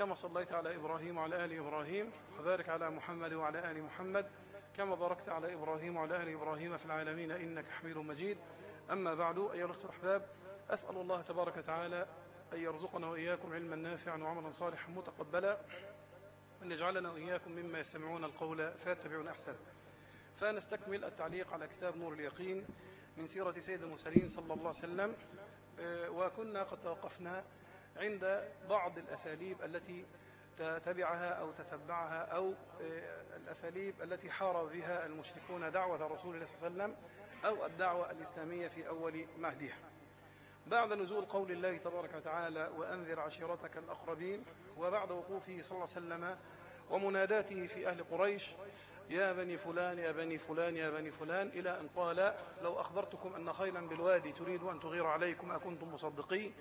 كما صليت على إبراهيم وعلى آل إبراهيم وبارك على محمد وعلى آل محمد كما باركت على إبراهيم وعلى آل إبراهيم في العالمين إنك حميد مجيد. أما بعد أيها الأخوة الأحباب أسأل الله تبارك وتعالى أن يرزقنا وإياكم علما نافعا وعملا صالحا متقبلا وأن يجعلنا وإياكم مما يستمعون القول فيتبعون أحسن. فنستكمل التعليق على كتاب نور اليقين من سيرة سيد المرسلين صلى الله عليه وسلم وكنا قد توقفنا عند بعض الأساليب التي تتبعها أو تتبعها أو الأساليب التي حارب بها المشركون دعوة رسول الله صلى الله عليه وسلم أو الدعوة الإسلامية في أول مهدها. بعد نزول قول الله تبارك وتعالى وأنذر عشيرتك الأقربين وبعد وقوفه صلى الله عليه وسلم ومناداته في أهل قريش يا بني فلان يا بني فلان يا بني فلان إلى أن قال لو أخبرتكم أن خيلا بالوادي تريد أن تغير عليكم أكنتم مصدقين؟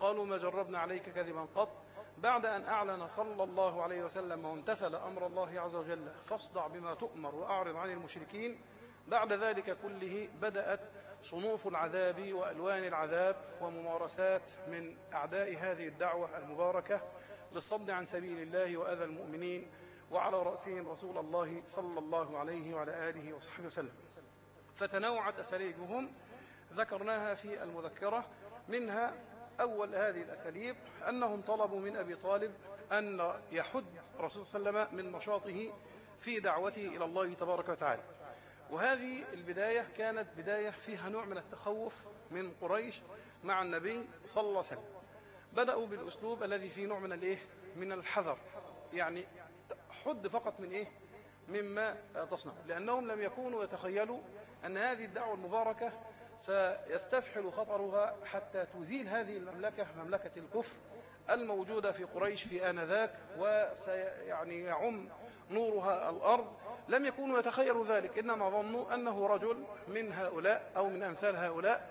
قالوا ما جربنا عليك كذبا قط. بعد أن أعلن صلى الله عليه وسلم وامتثل أمر الله عز وجل فاصدع بما تؤمر وأعرض عن المشركين. بعد ذلك كله بدأت صنوف العذاب وألوان العذاب وممارسات من أعداء هذه الدعوة المباركة للصد عن سبيل الله وأذى المؤمنين وعلى رأسهم رسول الله صلى الله عليه وعلى آله وصحبه وسلم. فتنوعت أساليبهم ذكرناها في المذكرة منها أول هذه الأساليب أنهم طلبوا من أبي طالب أن يحد رسول صلى الله عليه وسلم من نشاطه في دعوته إلى الله تبارك وتعالى وهذه البداية كانت بداية فيها نوع من التخوف من قريش مع النبي صلى الله عليه وسلم بدأوا بالأسلوب الذي فيه نوع من الإيه؟ من الحذر يعني حد فقط من إيه؟ مما تصنع لأنهم لم يكونوا يتخيلوا أن هذه الدعوة المباركة سيستفحل خطرها حتى تزيل هذه المملكة مملكة الكفر الموجودة في قريش في آنذاك وسيعني يعم نورها الأرض. لم يكونوا يتخيلوا ذلك إنما ظنوا أنه رجل من هؤلاء أو من أمثال هؤلاء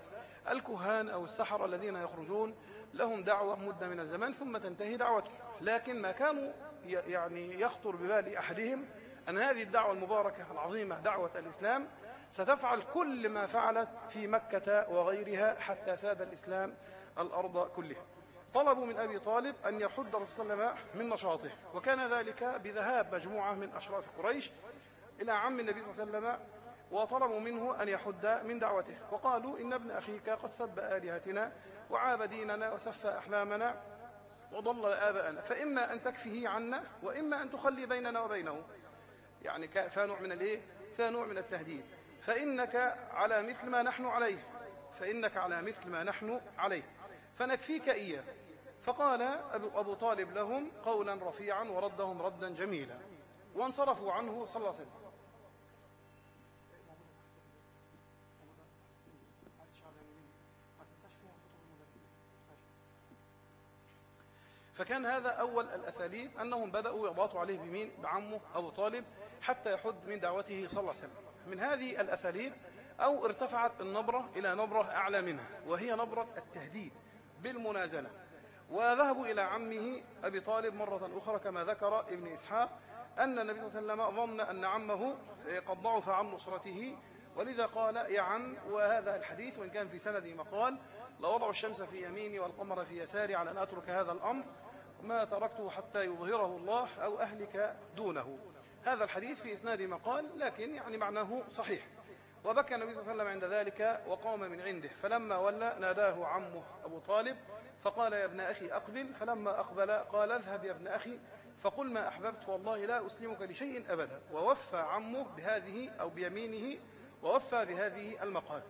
الكهان أو السحر الذين يخرجون. لهم دعوة مدة من الزمان ثم تنتهي دعوته لكن ما كانوا يعني يخطر ببال أحدهم أن هذه الدعوة المباركة العظيمة دعوة الإسلام ستفعل كل ما فعلت في مكة وغيرها حتى ساد الإسلام الأرض كلها. طلبوا من أبي طالب أن يحد رسول الله عليه وسلم من نشاطه وكان ذلك بذهاب مجموعة من أشراف قريش إلى عم النبي صلى الله عليه وسلم وطلبوا منه أن يحد من دعوته. وقالوا إن ابن أخيك قد سب آلهتنا وعاب ديننا وسفى أحلامنا وضل آباءنا. فإما أن تكفيه عنا وإما أن تخلي بيننا وبينه. يعني فيها نوع من الإيه؟ فيها نوع من التهديد. فإنك على مثل ما نحن عليه. فإنك على مثل ما نحن عليه. فنكفيك إياه. فقال أبو, أبو طالب لهم قولا رفيعا وردهم ردا جميلا. وانصرفوا عنه صلى الله عليه وسلم. فكان هذا أول الأساليب أنهم بدأوا يضغطوا عليه بمين؟ بعمه أبو طالب حتى يحد من دعوته صلى الله عليه وسلم. من هذه الأساليب أو ارتفعت النبرة إلى نبرة أعلى منها وهي نبرة التهديد بالمنازلة. وذهبوا إلى عمه أبي طالب مرة أخرى كما ذكر ابن إسحاق أن النبي صلى الله عليه وسلم ظن أن عمه قد ضعف عن نصرته. ولذا قال يا عم وهذا الحديث وإن كان في سند مقال لوضع الشمس في يميني والقمر في يساري على أن أترك هذا الأمر ما تركته حتى يظهره الله أو أهلك دونه. هذا الحديث في إسناد مقال لكن يعني معناه صحيح. وبكى النبي صلى الله عليه وسلم عند ذلك وقام من عنده. فلما ولى ناداه عمه أبو طالب فقال يا ابن أخي أقبل. فلما أقبل قال اذهب يا ابن أخي. فقل ما أحببت والله لا أسلمك لشيء أبدا. ووفى عمه بهذه أو بيمينه ووفى بهذه المقال.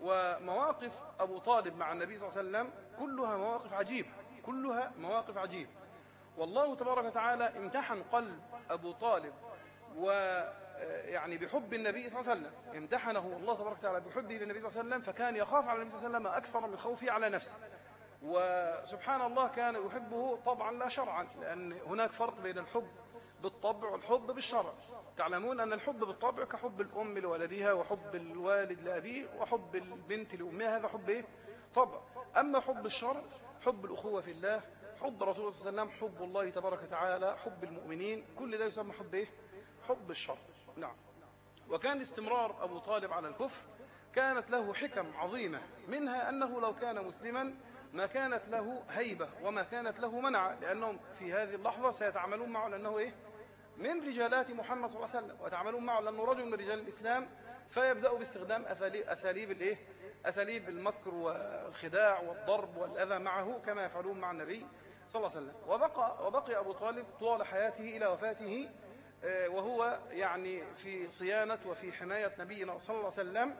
ومواقف أبو طالب مع النبي صلى الله عليه وسلم كلها مواقف عجيبة كلها مواقف عجيبة. والله تبارك وتعالى امتحن قلب أبو طالب ويعني بحب النبي صلى الله عليه وسلم. امتحنه الله تبارك وتعالى بحبه للنبي صلى الله عليه وسلم فكان يخاف على النبي صلى الله عليه وسلم أكثر من خوفه على نفسه. وسبحان الله كان يحبه طبعا لا شرعا لأن هناك فرق بين الحب بالطبع والحب بالشرع. تعلمون أن الحب بالطبع كحب الأم لولدها وحب الوالد لأبيه وحب البنت لأمها هذا حب إيه؟ طبع. أما حب الشرع حب الأخوة في الله حب رسول الله صلى الله عليه وسلم حب الله تبارك وتعالى حب المؤمنين كل ده يسمى حب إيه؟ حب الشرع نعم وكان استمرار أبو طالب على الكفر كانت له حكم عظيمة منها أنه لو كان مسلما ما كانت له هيبة وما كانت له منع لأنهم في هذه اللحظة سيتعاملون معه لأنه إيه؟ من رجالات محمد صلى الله عليه وسلم ويتعاملون معه لأنه رجل من رجال الإسلام فيبدأوا باستخدام أساليب الإيه؟ أساليب المكر والخداع والضرب والأذى معه كما يفعلون مع النبي صلى الله عليه وسلم. وبقى, وبقي أبو طالب طوال حياته إلى وفاته آه، وهو يعني في صيانة وفي حماية نبينا صلى الله عليه وسلم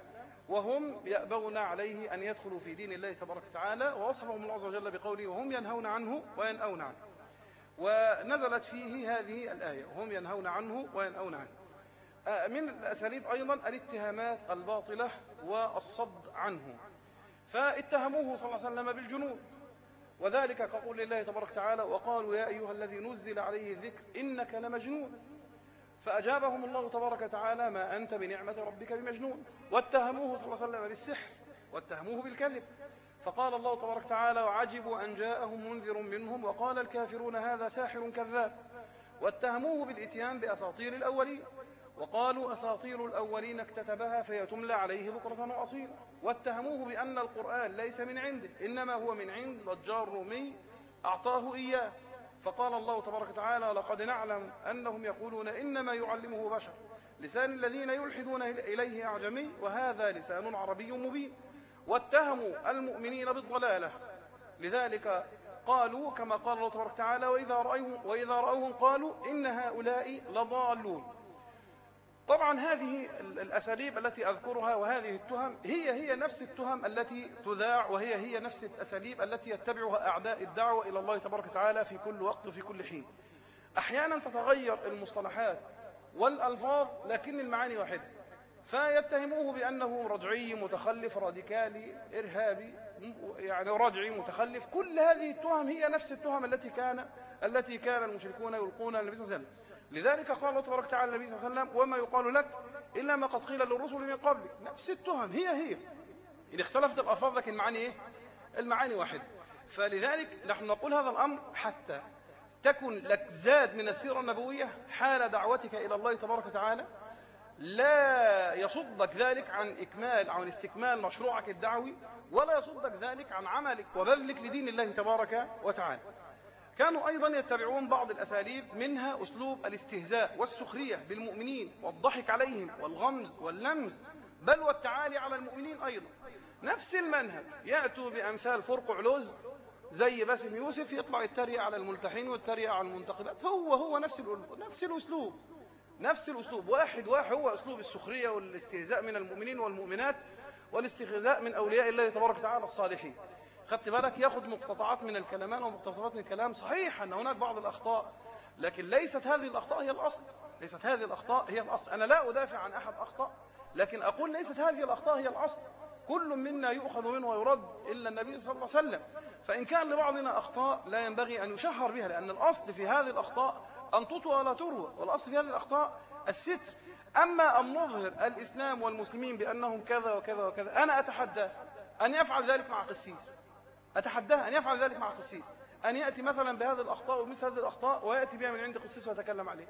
وهم يأبون عليه أن يدخلوا في دين الله تبارك وتعالى ووصفهم الله عز وجل بقوله وهم ينهون عنه وينأون عنه. ونزلت فيه هذه الآية وهم ينهون عنه وينأون عنه. آه، من الأساليب أيضا الاتهامات الباطلة والصد عنه. فاتهموه صلى الله عليه وسلم بالجنون وذلك كقول الله تبارك وتعالى وقالوا يا أيها الذي نزل عليه الذكر إنك لمجنون. فأجابهم الله تبارك وتعالى ما أنت بنعمة ربك بمجنون. واتهموه صلى الله عليه وسلم بالسحر واتهموه بالكذب. فقال الله تبارك وتعالى وعجبوا أن جاءهم منذر منهم وقال الكافرون هذا ساحر كذاب. واتهموه بالإتيان بأساطير الأولين. وقالوا أساطير الأولين اكتتبها فيتملى عليه بكرة وأصيلا. واتهموه بأن القرآن ليس من عنده إنما هو من عند نجار رومي أعطاه إياه. فقال الله تبارك وتعالى لقد نعلم أنهم يقولون إنما يعلمه بشر. لسان الذين يلحدون إليه أعجمي وهذا لسان عربي مبين. واتهموا المؤمنين بالضلالة. لذلك قالوا كما قال الله تبارك وتعالى وإذا وإذا رأوهم قالوا إن هؤلاء لضالون. طبعا هذه الأساليب التي أذكرها وهذه التهم هي هي نفس التهم التي تذاع وهي هي نفس الأساليب التي يتبعها أعداء الدعوة إلى الله تبارك وتعالى في كل وقت وفي كل حين. أحيانا تتغير المصطلحات والألفاظ لكن المعاني واحدة. فيتهموه بأنه رجعي متخلف راديكالي إرهابي يعني رجعي متخلف. كل هذه التهم هي نفس التهم التي كان التي كان المشركون يلقون النبي صلى الله عليه وسلم. لذلك قال الله تبارك وتعالى النبي صلى الله عليه وسلم وما يقال لك إلا ما قد قيل للرسل من قبلك نفس التهم هي هي. إن اختلفت الألفاظ لكن المعاني إيه؟ المعاني واحدة فلذلك نحن نقول هذا الأمر حتى تكن لك زاد من السيرة النبوية حال دعوتك إلى الله تبارك وتعالى. لا يصدك ذلك عن إكمال عن استكمال مشروعك الدعوي ولا يصدك ذلك عن عملك وبذلك لدين الله تبارك وتعالى. كانوا أيضا يتبعون بعض الأساليب منها أسلوب الاستهزاء والسخرية بالمؤمنين والضحك عليهم والغمز واللمز بل والتعالي على المؤمنين أيضا. نفس المنهج يأتوا بأمثال فرق علوز زي باسم يوسف يطلع يتريق على الملتحين والتريق على المنتقدات هو هو نفس نفس الأسلوب نفس الأسلوب. واحد واحد هو أسلوب السخرية والاستهزاء من المؤمنين والمؤمنات والاستهزاء من أولياء الله تبارك وتعالى الصالحين. خدت بالك ياخد مقتطعات من الكلمان ومقتطعات من الكلام. صحيح أن هناك بعض الأخطاء لكن ليست هذه الأخطاء هي الأصل. ليست هذه الأخطاء هي الأصل. أنا لا أدافع عن أحد أخطأ لكن أقول ليست هذه الأخطاء هي الأصل. كل منا يؤخذ منه ويرد إلا النبي صلى الله عليه وسلم. فإن كان لبعضنا أخطاء لا ينبغي أن يشهر بها لأن الأصل في هذه الأخطاء أن تطوى ولا تروى. والأصل في هذه الأخطاء الستر. أما أن نظهر الإسلام والمسلمين بأنهم كذا وكذا وكذا أنا أتحدى أن يفعل ذلك مع قسيس أتحداه أن يفعل ذلك مع قسيس أن يأتي مثلا بهذه الأخطاء ومثل هذه الأخطاء ويأتي بها من عند قسيس ويتكلم عليه.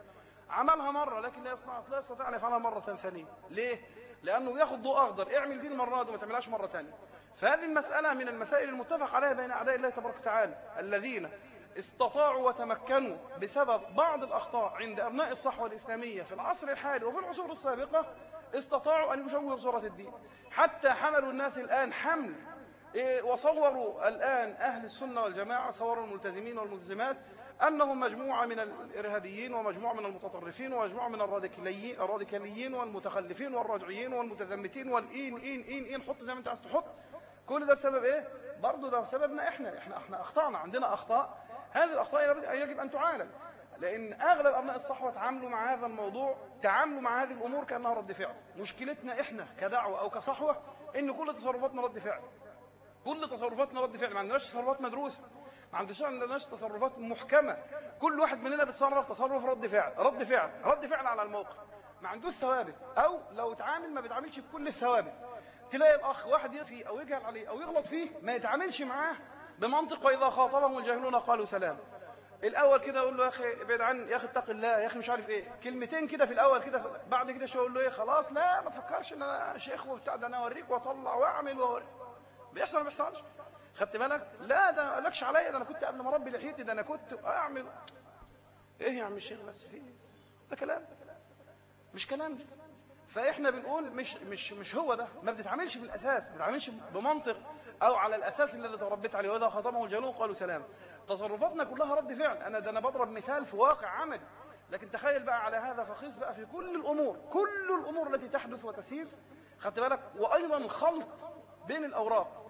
عملها مرة لكن لا يستطيع لا يستطيع أن يفعلها مرة ثانية. ليه؟ لأنه يأخذ ضوء أخضر اعمل دي المرة دي وما تعملهاش مرة ثانية. فهذه المسألة من المسائل المتفق عليها بين أعداء الله تبارك وتعالى الذين استطاعوا وتمكنوا بسبب بعض الأخطاء عند أبناء الصحوة الإسلامية في العصر الحالي وفي العصور السابقة استطاعوا أن يشوهوا صورة الدين. حتى حملوا الناس الآن حمل وصوروا الآن أهل السنة والجماعة صوروا الملتزمين والملتزمات أنهم مجموعة من الإرهابيين ومجموعة من المتطرفين ومجموعة من الراديكاليين, والمتخلفين والرجعيين والمتزمتين والإين إين إين إين حط زي ما أنت عايز تحط. كل ده بسبب إيه؟ برضه ده بسببنا إحنا إحنا إحنا أخطأنا عندنا أخطاء. هذه الأخطاء يجب أن تعالج. لأن أغلب أبناء الصحوة تعاملوا مع هذا الموضوع تعاملوا مع هذه الأمور كأنها رد فعل. مشكلتنا إحنا كدعوة أو كصحوة إن كل تصرفاتنا رد فعل. كل تصرفاتنا رد فعل ما عندناش تصرفات مدروسة ما عندناش تصرفات محكمة. كل واحد مننا بيتصرف تصرف رد فعل رد فعل رد فعل على الموقف. ما عندوش ثوابت. أو لو اتعامل ما بيتعاملش بكل الثوابت. تلاقي الأخ واحد يفي أو يجهل عليه أو يغلط فيه ما يتعاملش معاه بمنطق وإذا خاطبهم الجاهلون قالوا سلام. الأول كده أقول له يا أخي ابعد عن يا أخي اتق الله يا أخي مش عارف إيه. كلمتين كده في الأول كده بعد كده شو أقول له إيه؟ خلاص لا ما فكرش إن أنا شيخ وبتاع ده أنا أوريك وأطلع وأعمل وأوريك. بيحصل ما بيحصلش. خدت بالك؟ لا ده ما قالكش عليا ده أنا كنت قبل ما أربي لحيتي ده أنا كنت أعمل. إيه يا عم الشيخ بس في ده كلام. مش كلام. فإحنا بنقول مش مش مش هو ده. ما بتتعاملش بالأساس ما بتتعاملش بمنطق أو على الأساس الذي تربيت عليه. وإذا خطبه الجاهلون قالوا سلام. تصرفاتنا كلها رد فعل. أنا ده أنا بضرب مثال في واقع عملي لكن تخيل بقى على هذا فقيس بقى في كل الأمور. كل الأمور التي تحدث وتسير. خدت بالك؟ وأيضا خلط بين الأوراق.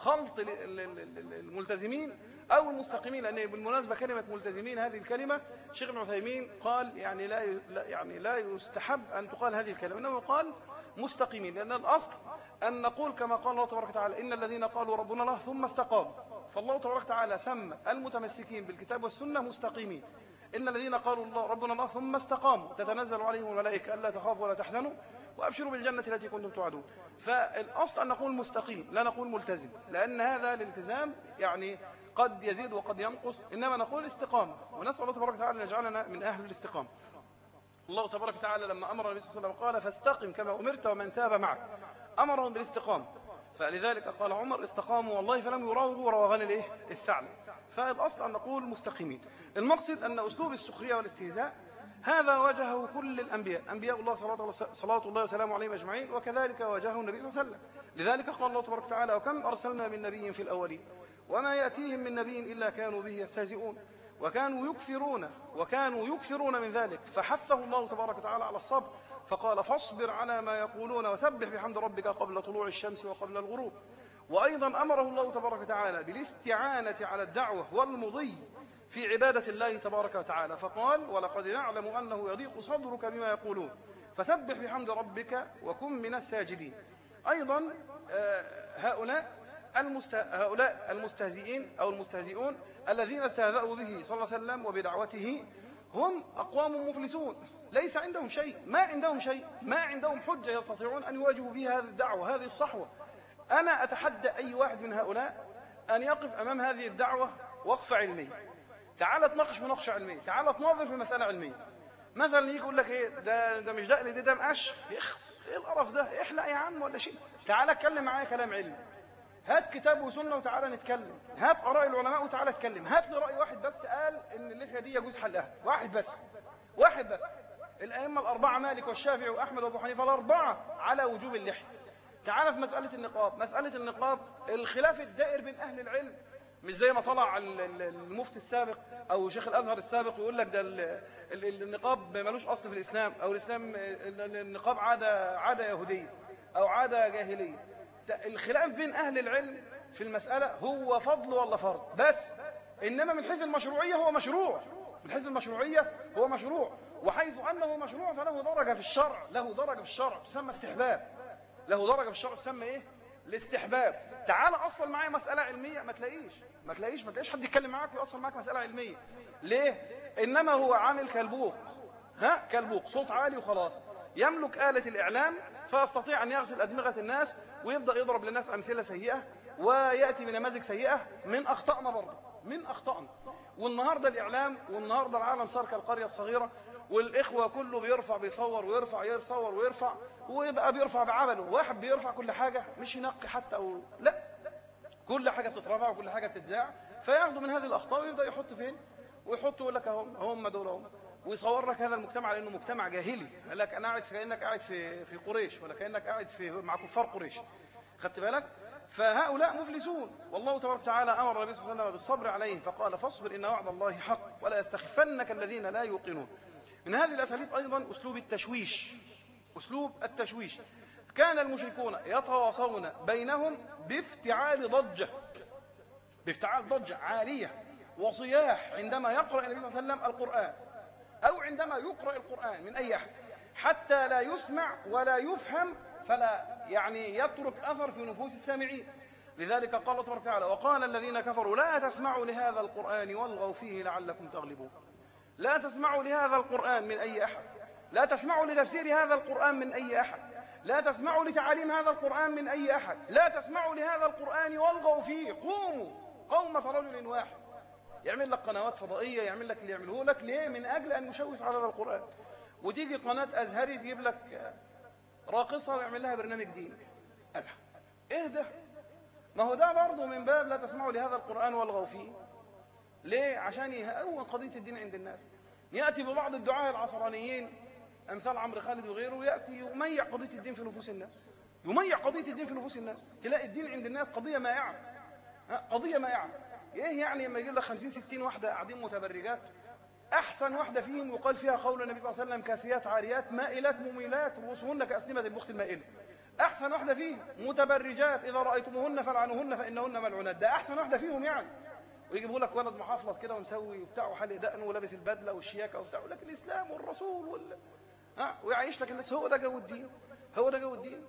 خلط الملتزمين أو المستقيمين لأن بالمناسبة كلمة ملتزمين هذه الكلمة شيخ ابن عثيمين قال يعني لا يعني لا يستحب أن تقال هذه الكلمة إنما يقال مستقيمين لأن الأصل أن نقول كما قال الله تبارك وتعالى إن الذين قالوا ربنا الله ثم استقاموا. فالله تبارك وتعالى سمى المتمسكين بالكتاب والسنة مستقيمين. إن الذين قالوا الله ربنا الله ثم استقاموا تتنزل عليهم الملائكة ألا تخافوا ولا تحزنوا. وأبشروا بالجنة التي كنتم توعدون. فالأصل أن نقول مستقيم لا نقول ملتزم لأن هذا الالتزام يعني قد يزيد وقد ينقص. إنما نقول استقامة ونسأل الله تبارك وتعالى أن يجعلنا من أهل الاستقامة. الله تبارك وتعالى لما أمر النبي صلى الله عليه وسلم قال فاستقم كما أمرت ومن تاب معك أمرهم بالاستقامة. فلذلك قال عمر استقاموا والله فلم يراوغوا روغان الإيه؟ الثعلب. فالأصل أن نقول مستقيمين. المقصد أن أسلوب السخرية والاستهزاء هذا واجهه كل الأنبياء. أنبياء الله صلاة الله وسلامه عليهم أجمعين وكذلك واجهه النبي صلى الله عليه وسلم. لذلك قال الله تبارك وتعالى وكم أرسلنا من نبي في الأولين؟ وما يأتيهم من نبي إلا كانوا به يستهزئون وكانوا يكثرون وكانوا يكثرون من ذلك. فحثه الله تبارك وتعالى على الصبر فقال فاصبر على ما يقولون وسبح بحمد ربك قبل طلوع الشمس وقبل الغروب. وأيضا أمره الله تبارك وتعالى بالاستعانة على الدعوة والمضي في عبادة الله تبارك وتعالى فقال ولقد نعلم أنه يضيق صدرك بما يقولون فسبح بحمد ربك وكن من الساجدين. أيضا آه، هؤلاء. هؤلاء المستهزئين أو المستهزئون الذين استهزأوا به صلى الله عليه وسلم وبدعوته هم أقوام مفلسون. ليس عندهم شيء ما عندهم شيء ما عندهم حجة يستطيعون أن يواجهوا بها هذه الدعوة هذه الصحوة. أنا أتحدى أي واحد من هؤلاء أن يقف أمام هذه الدعوة وقفة علمية تعال تناقش مناقشه علمية تعال تناظر في مسألة علمية. مثلا يجي يقول لك إيه ده ده مش دقن ده ده مقش يخص إيه القرف ده؟ احلق يا عم ولا شيء. تعال اتكلم معايا كلام علمي. هات كتاب وسنة وتعالى نتكلم. هات آراء العلماء وتعالى اتكلم. هات لي راي واحد بس قال إن اللحية دي يجوز حلقها واحد بس واحد بس. الأئمة الأربعة مالك والشافعي وأحمد وأبو حنيفة الأربعة على وجوب اللحية. تعال في مسألة النقاب. مسألة النقاب الخلاف الدائر بين أهل العلم مش زي ما طلع المفتي السابق أو شيخ الأزهر السابق ويقول لك ده النقاب ملوش أصل في الإسلام أو الإسلام النقاب عاده عادة يهودية أو عادة جاهلية. الخلاف بين أهل العلم في المسألة هو فضل ولا فرض؟ بس إنما من حيث المشروعية هو مشروع. من حيث المشروعية هو مشروع. وحيث أنه مشروع فله درجة في الشرع. له درجة في الشرع تسمى استحباب. له درجة في الشرع تسمى إيه؟ الاستحباب. تعال أصل معايا مسألة علمية ما تلاقيش. ما تلاقيش ما تلاقيش حد يتكلم معاك ويوصل معاك مسألة علمية. ليه؟ إنما هو عامل كالبوق. ها؟ كالبوق. صوت عالي وخلاص. يملك آلة الإعلام فيستطيع أن يغسل أدمغة الناس ويبدأ يضرب للناس أمثلة سيئة ويأتي بنماذج سيئة من أخطائنا برضه. من أخطائنا والنهاردة الإعلام والنهاردة العالم صار كالقرية الصغيرة والإخوة كله بيرفع بيصور ويرفع يصور ويرفع ويبقى بيرفع بعمله. واحد بيرفع كل حاجة مش ينقي حتى أو لا. كل حاجة بتترفع وكل حاجة بتتذاع فياخدوا من هذه الأخطاء ويبدأ يحط فين؟ ويحط يقول لك هم هم دول هم. ويصور لك هذا المجتمع على انه مجتمع جاهلي. قال لك أنا قاعد في كأنك قاعد في في قريش ولا كأنك قاعد في مع كفار قريش. خدت بالك؟ فهؤلاء مفلسون. والله تبارك وتعالى أمر النبي صلى الله عليه وسلم بالصبر عليهم فقال فاصبر إن وعد الله حق ولا يستخفنك الذين لا يوقنون. من هذه الأساليب أيضا أسلوب التشويش. أسلوب التشويش. كان المشركون يتواصون بينهم بافتعال ضجة. بافتعال ضجة عالية وصياح عندما يقرأ النبي صلى الله عليه وسلم القرآن أو عندما يقرأ القرآن من أي أحد. حتى لا يسمع ولا يفهم فلا يعني يترك أثر في نفوس السامعين. لذلك قال الله تبارك وتعالى وقال الذين كفروا لا تسمعوا لهذا القرآن والغوا فيه لعلكم تغلبون. لا تسمعوا لهذا القرآن من أي أحد. لا تسمعوا لتفسير هذا القرآن من أي أحد. لا تسمعوا لتعاليم هذا القرآن من أي أحد. لا تسمعوا لهذا القرآن والغوا فيه. قوموا. قومة رجل واحد. يعمل لك قنوات فضائية يعمل لك اللي يعمله لك. ليه؟ من أجل أن يشوش على هذا القرآن. وتيجي قناة أزهري تجيب لك راقصة ويعمل لها برنامج ديني. إيه ده؟ ما هو ده برضه من باب لا تسمعوا لهذا القرآن والغوا فيه. ليه؟ عشان يهون قضية الدين عند الناس. يأتي ببعض الدعاة العصرانيين. أمثال عمرو خالد وغيره يأتي يميع قضية الدين في نفوس الناس. يميع قضية الدين في نفوس الناس. تلاقي الدين عند الناس قضية مائعة قضية مائعة إيه يعني لما يجيب لك 50 60 واحدة قاعدين متبرجات؟ أحسن واحدة فيهم يقال فيها قول النبي صلى الله عليه وسلم كاسيات عاريات مائلات مميلات رؤوسهن كأسنمة البخت المائلة. أحسن واحدة فيهم متبرجات إذا رأيتموهن فلعنوهن فإنهن ملعونات. ده أحسن واحدة فيهم يعني. ويجيبوا لك ولد محافظ كده ومسوي وبتاع وحالق دقنه ولابس البدلة والشياكة وبتاع. لك الإسلام والرسول وال ويعيش لك الناس هو ده جو الدين هو ده جو الدين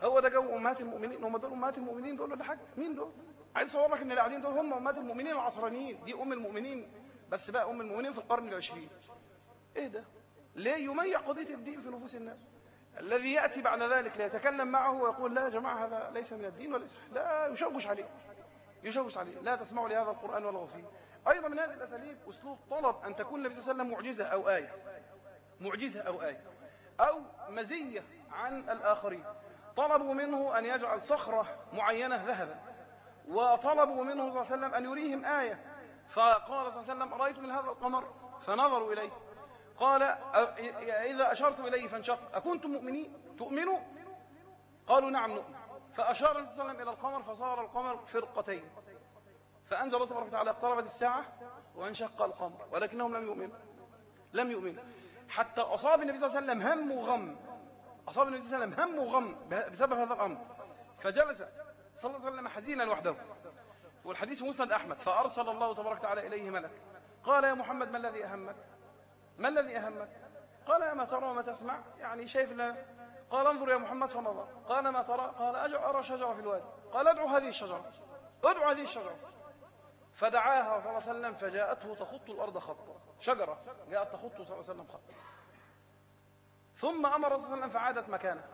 هو ده جو أمهات المؤمنين هم دول أمهات المؤمنين دول ولا حاجة؟ مين دول؟ عايز أصور لك إن اللي قاعدين دول هم أمهات المؤمنين العصرانيين دي أم المؤمنين بس بقى أم المؤمنين في القرن العشرين. إيه ده؟ ليه يميع قضية الدين في نفوس الناس؟ الذي يأتي بعد ذلك ليتكلم معه ويقول لا يا جماعة هذا ليس من الدين وليس لا يشوش عليه يشوش عليه. لا تسمعوا لهذا القرآن ولا فيه. أيضا من هذه الأساليب أسلوب طلب أن تكون النبي صلى الله عليه وسلم معجزة أو آية. معجزة أو آية أو مزية عن الآخرين. طلبوا منه أن يجعل صخرة معينة ذهبا وطلبوا منه صلى الله عليه وسلم أن يريهم آية. فقال صلى الله عليه وسلم رأيت من هذا القمر؟ فنظروا إليه. قال إذا أشرت إليه فانشق. أكنتم مؤمنين؟ تؤمنوا؟ قالوا نعم نؤمن. فأشار صلى الله عليه وسلم إلى القمر فصار القمر فرقتين. فأنزل الله تبارك وتعالى اقتربت الساعة وانشق القمر ولكنهم لم يؤمنوا لم يؤمنوا. حتى أصاب النبي صلى الله عليه وسلم هم وغم. أصاب النبي صلى الله عليه وسلم هم وغم بسبب هذا الأمر. فجلس صلى الله عليه وسلم حزينا وحده والحديث مسند أحمد. فأرسل الله تبارك وتعالى إليه ملك. قال يا محمد ما الذي أهمك؟ ما الذي أهمك؟ قال يا ما ترى وما تسمع؟ يعني شايف لنا قال انظر يا محمد فنظر. قال ما ترى؟ قال أرى شجرة في الوادي. قال ادعو هذه الشجرة. ادعو هذه الشجرة. فدعاها صلى الله عليه وسلم فجاءته تخط الأرض خطا شجرة جاءت تخط صلى الله عليه وسلم خطا. ثم أمر صلى الله عليه وسلم فعادت مكانها.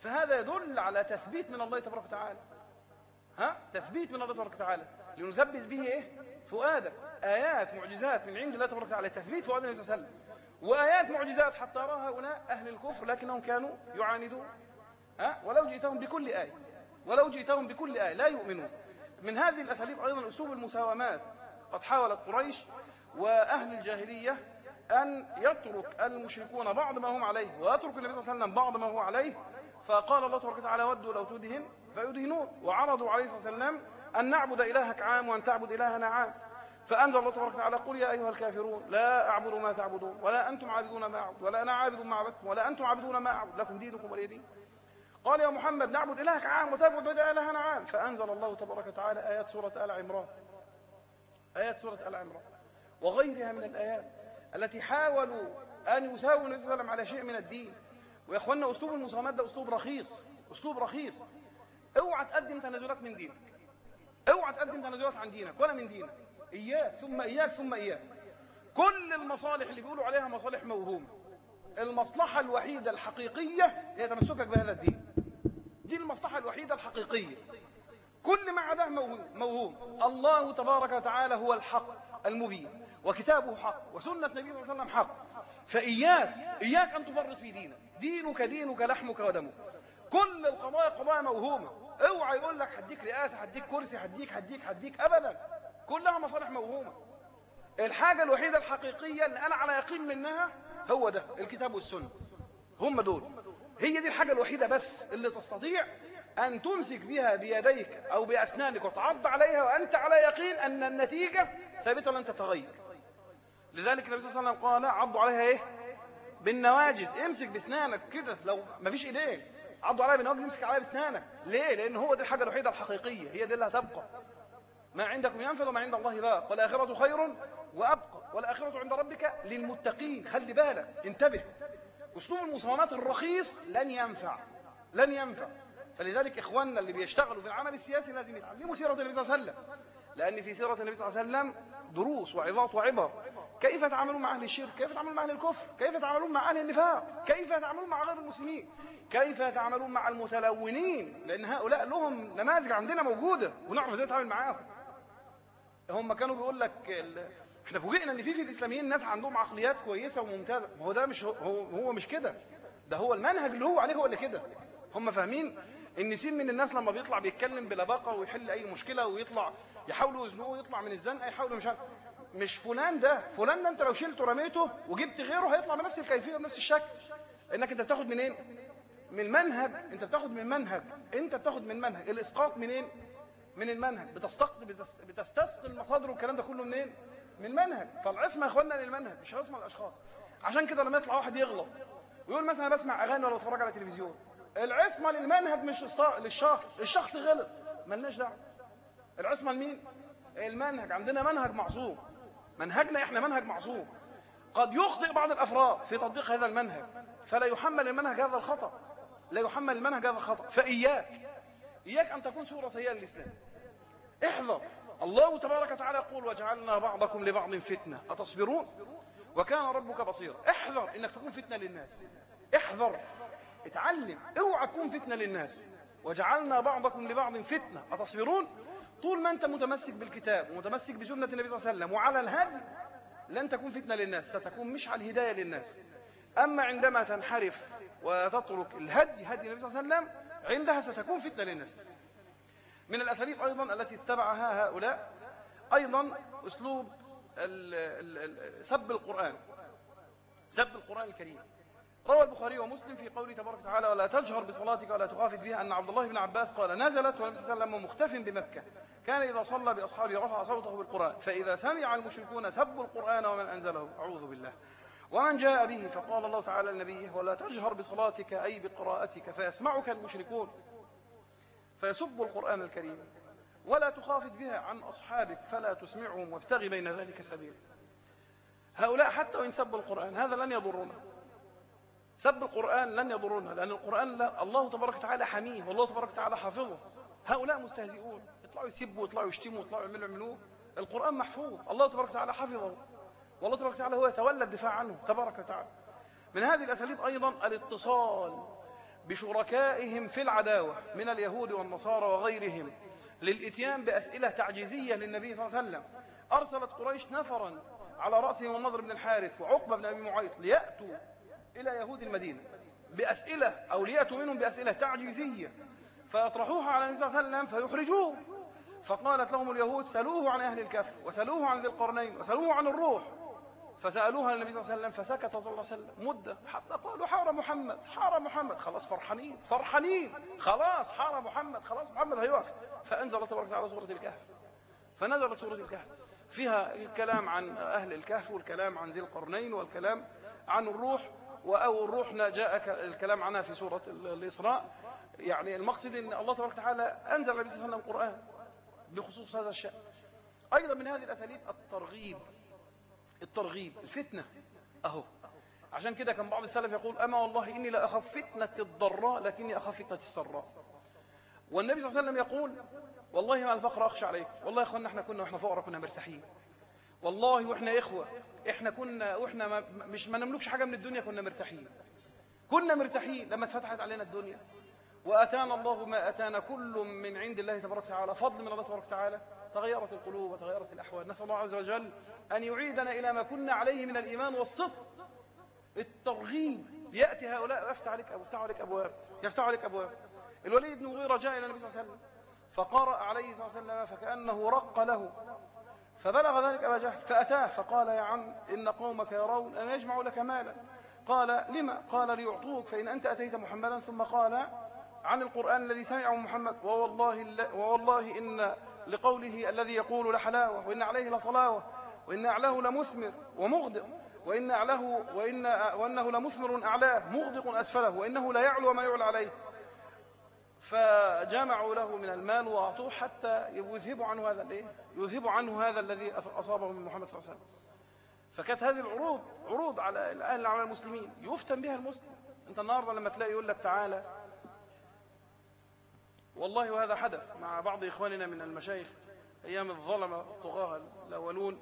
فهذا يدل على تثبيت من الله تبارك وتعالى. ها؟ تثبيت من الله تبارك وتعالى. لنثبت به إيه؟ فؤادك آيات معجزات من عند الله تبارك وتعالى. تثبيت فؤاد النبي صلى الله عليه وسلم. وآيات معجزات حتى يراها هؤلاء أهل الكفر لكنهم كانوا يعاندون. ها؟ ولو جئتهم بكل آية. ولو جئتهم بكل آية. لا يؤمنون. من هذه الأساليب أيضا أسلوب المساومات. قد حاولت قريش وأهل الجاهلية أن يترك المشركون بعض ما هم عليه ويترك النبي صلى الله عليه وسلم بعض ما هو عليه. فقال الله تبارك وتعالى ودوا لو تدهن فيدهنون. وعرضوا عليه صلى الله عليه وسلم أن نعبد إلهك عام وأن تعبد إلهنا عام. فأنزل الله تبارك وتعالى قل يا أيها الكافرون لا أعبد ما تعبدون ولا أنتم عابدون ما أعبد ولا أنا عابد ما عبدتم ولا أنتم عابدون ما أعبد لكم دينكم ولي دين. قال يا محمد نعبد إلهك عام وتعبد إلهنا عام. فأنزل الله تبارك وتعالى آيات سورة آل عمران. آيات سورة آل عمران. وغيرها من الآيات التي حاولوا أن يساووا النبي صلى الله عليه وسلم على شيء من الدين. ويا أخوانا أسلوب المساومات ده أسلوب رخيص أسلوب رخيص. أوعى تقدم تنازلات من دينك. أوعى تقدم تنازلات عن دينك ولا من دينك. إياك ثم إياك ثم إياك. كل المصالح اللي بيقولوا عليها مصالح موهومة. المصلحة الوحيدة الحقيقية هي تمسكك بهذا الدين. دي المصلحة الوحيدة الحقيقية. كل ما عداه موهوم. الله تبارك وتعالى هو الحق المبين. وكتابه حق. وسنة النبي صلى الله عليه وسلم حق. فإياك إياك أن تفرط في دينك. دينك دينك لحمك ودمك. كل القضايا قضايا موهومة. اوعى يقول لك هديك رئاسة هديك كرسي هديك هديك هديك. أبدا. كلها مصالح موهومة. الحاجة الوحيدة الحقيقية اللي أنا على يقين منها هو ده الكتاب والسنة. هم دول. هي دي الحاجة الوحيدة بس اللي تستطيع أن تمسك بها بيديك أو بأسنانك وتعض عليها وأنت على يقين أن النتيجة ثابتة لن تتغير. لذلك النبي صلى الله عليه وسلم قال عضوا عليها إيه؟ بالنواجز امسك بأسنانك كده لو ما فيش إيدين. عضوا عليها بالنواجز امسك عليها بأسنانك. ليه؟ لأن هو دي الحاجة الوحيدة الحقيقية. هي دي اللي هتبقى. ما عندكم ينفذ وما عند الله باق. والآخرة خير وأبقى. والآخرة عند ربك للمتقين. خلي بالك. انتبه. أسلوب المصامات الرخيص لن ينفع. لن ينفع. فلذلك إخواننا اللي بيشتغلوا في العمل السياسي لازم يتعلموا سيرة النبي صلى الله عليه وسلم. لأن في سيرة النبي صلى الله عليه وسلم دروس وعظات وعبر. كيف يتعاملون مع أهل الشرك؟ كيف يتعاملون مع أهل الكفر؟ كيف يتعاملون مع أهل النفاق؟ كيف يتعاملون مع غير المسلمين؟ كيف يتعاملون مع المتلونين؟ لأن هؤلاء لهم نماذج عندنا موجودة ونعرف إزاي نتعامل معاهم. هم كانوا بيقول لك ال... إحنا فوجئنا إن في في الإسلاميين ناس عندهم عقليات كويسة وممتازة. ما هو ده مش هو هو مش كده. ده هو المنهج اللي هو عليه هو اللي كده. هم فاهمين إن سين من الناس لما بيطلع بيتكلم بلباقه ويحل أي مشكلة ويطلع يحاولوا يزنقوه يطلع من الزنقة يحاولوا مش عارف. مش فلان ده. فلان ده انت لو شلته رميته وجبت غيره هيطلع بنفس الكيفية ونفس الشكل. إنك أنت بتاخد منين؟ من المنهج أنت بتاخد من منهج. أنت بتاخد من منهج. الإسقاط منين؟ من المنهج بتستقط بتستسقي المصادر والكلام ده كله منين؟ من منهج فالعصمة يا إخوانا للمنهج مش عصمة للأشخاص. عشان كده لما يطلع واحد يغلط ويقول مثلا بسمع أغاني ولا اتفرج على تلفزيون العصمة للمنهج مش للشخص. الشخص غلط. ملناش دعوة. العصمة لمين؟ المنهج. عندنا منهج معصوم. منهجنا إحنا منهج معصوم. قد يخطئ بعض الأفراد في تطبيق هذا المنهج فلا يحمل المنهج هذا الخطأ. لا يحمل المنهج هذا الخطأ. فإياك. إياك أن تكون صوره سيئة للإسلام. احذر. الله تبارك وتعالى يقول وجعلنا بعضكم لبعض فتنة. أتصبرون؟ وكان ربك بصيرا. احذر إنك تكون فتنة للناس. احذر. اتعلم. اوعى تكون فتنة للناس. وجعلنا بعضكم لبعض فتنة. أتصبرون؟ طول ما أنت متمسك بالكتاب ومتمسك بسنة النبي صلى الله عليه وسلم وعلى الهدي لن تكون فتنة للناس. ستكون مش على الهداية للناس. أما عندما تنحرف وتترك الهدي هدي النبي صلى الله عليه وسلم عندها ستكون فتنة للناس. من الأساليب أيضا التي اتبعها هؤلاء أيضا أسلوب سب القرآن. سب القرآن الكريم. روى البخاري ومسلم في قوله تبارك وتعالى ولا تجهر بصلاتك ولا تخافت بها أن عبد الله بن عباس قال نزلت والنبي صلى الله عليه وسلم مختف بمكة. كان إذا صلى بأصحابه رفع صوته بالقرآن. فإذا سمع المشركون سبوا القرآن ومن أنزله. أعوذ بالله. ومن جاء به فقال الله تعالى لنبيه ولا تجهر بصلاتك أي بقراءتك فيسمعك المشركون. فيسبوا القرآن الكريم. ولا تخافت بها عن أصحابك فلا تسمعهم وابتغي بين ذلك سبيلا هؤلاء حتى وإن سبوا القرآن هذا لن يضرنا. سب القرآن لن يضرنا لأن القرآن لا الله تبارك وتعالى حميه والله تبارك وتعالى حافظه. هؤلاء مستهزئون. يطلعوا يسبوا ويطلعوا يشتموا ويطلعوا يعملوا يعملوه القرآن محفوظ الله تبارك وتعالى حفظه. والله تبارك وتعالى هو يتولى الدفاع عنه تبارك وتعالى. من هذه الأساليب أيضا الاتصال بشركائهم في العداوة من اليهود والنصارى وغيرهم للإتيان بأسئلة تعجيزية للنبي صلى الله عليه وسلم. أرسلت قريش نفرا على رأسهم النضر بن الحارث وعقبة بن أبي معيط ليأتوا إلى يهود المدينة بأسئلة أو ليأتوا منهم بأسئلة تعجيزية. فيطرحوها على النبي صلى الله عليه وسلم فيحرجوه. فقالت لهم اليهود سألوه عن أهل الكهف وسألوه عن ذي القرنين وسألوه عن الروح. فسألوها النبي صلى الله عليه وسلم فسكت صلى الله عليه وسلم. مدة حتى قالوا حار محمد حار محمد. خلاص فرحانين فرحانين. خلاص حار محمد خلاص محمد هيقف فأنزل الله تبارك وتعالى سورة الكهف. فنزلت سورة الكهف. فيها الكلام عن أهل الكهف والكلام عن ذي القرنين والكلام عن الروح أو الروح جاء الكلام عنها في سورة الإسراء. يعني المقصد أن الله تبارك وتعالى أنزل عليه الصلاة والسلام القرآن بخصوص هذا الشأن. أيضا من هذه الأساليب الترغيب. الترغيب الفتنة. أهو. عشان كده كان بعض السلف يقول أما والله إني لا أخاف فتنة الضراء لكني أخاف فتنة السراء. والنبي صلى الله عليه وسلم يقول والله ما الفقر أخشى عليك. والله يا أخوانا إحنا كنا وإحنا فقراء كنا مرتاحين. والله وإحنا إخوة إحنا كنا وإحنا ما مش ما نملكش حاجة من الدنيا كنا مرتاحين. كنا مرتاحين لما اتفتحت علينا الدنيا. وأتانا الله ما أتانا كل من عند الله تبارك وتعالى فضل من الله تبارك وتعالى. تغيرت القلوب وتغيرت الأحوال. نسأل الله عز وجل أن يعيدنا إلى ما كنا عليه من الإيمان والصدق. الترغيب. يأتي هؤلاء ويفتح عليك يفتح عليك أبواب يفتح عليك أبواب. الوليد بن مغيرة جاء إلى النبي صلى الله عليه وسلم فقرأ عليه صلى الله عليه وسلم فكأنه رق له. فبلغ ذلك أبا جهل فأتاه فقال يا عم إن قومك يرون أن يجمعوا لك مالا. قال لما؟ قال ليعطوك فإن أنت أتيت محمدا. ثم قال عن القرآن الذي سمعه محمد ووالله, ووالله إن لقوله الذي يقول لحلاوة وإن عليه لطلاوة وإن أعلاه لمثمر ومغدق وإن أعلاه وإن وأنه لمثمر أعلاه مغدق أسفله وإنه لا يعلو ما يعلى عليه. فجمعوا له من المال وأعطوه حتى يذهبوا عنه هذا الإيه؟ يذهبوا عنه هذا الذي أصابه من محمد صلى الله عليه وسلم. فكانت هذه العروض عروض على الأهل على المسلمين. يفتن بها المسلم. أنت النهاردة لما تلاقي يقول لك تعالى والله وهذا حدث مع بعض إخواننا من المشايخ أيام الظلمة الطغاة الأولون.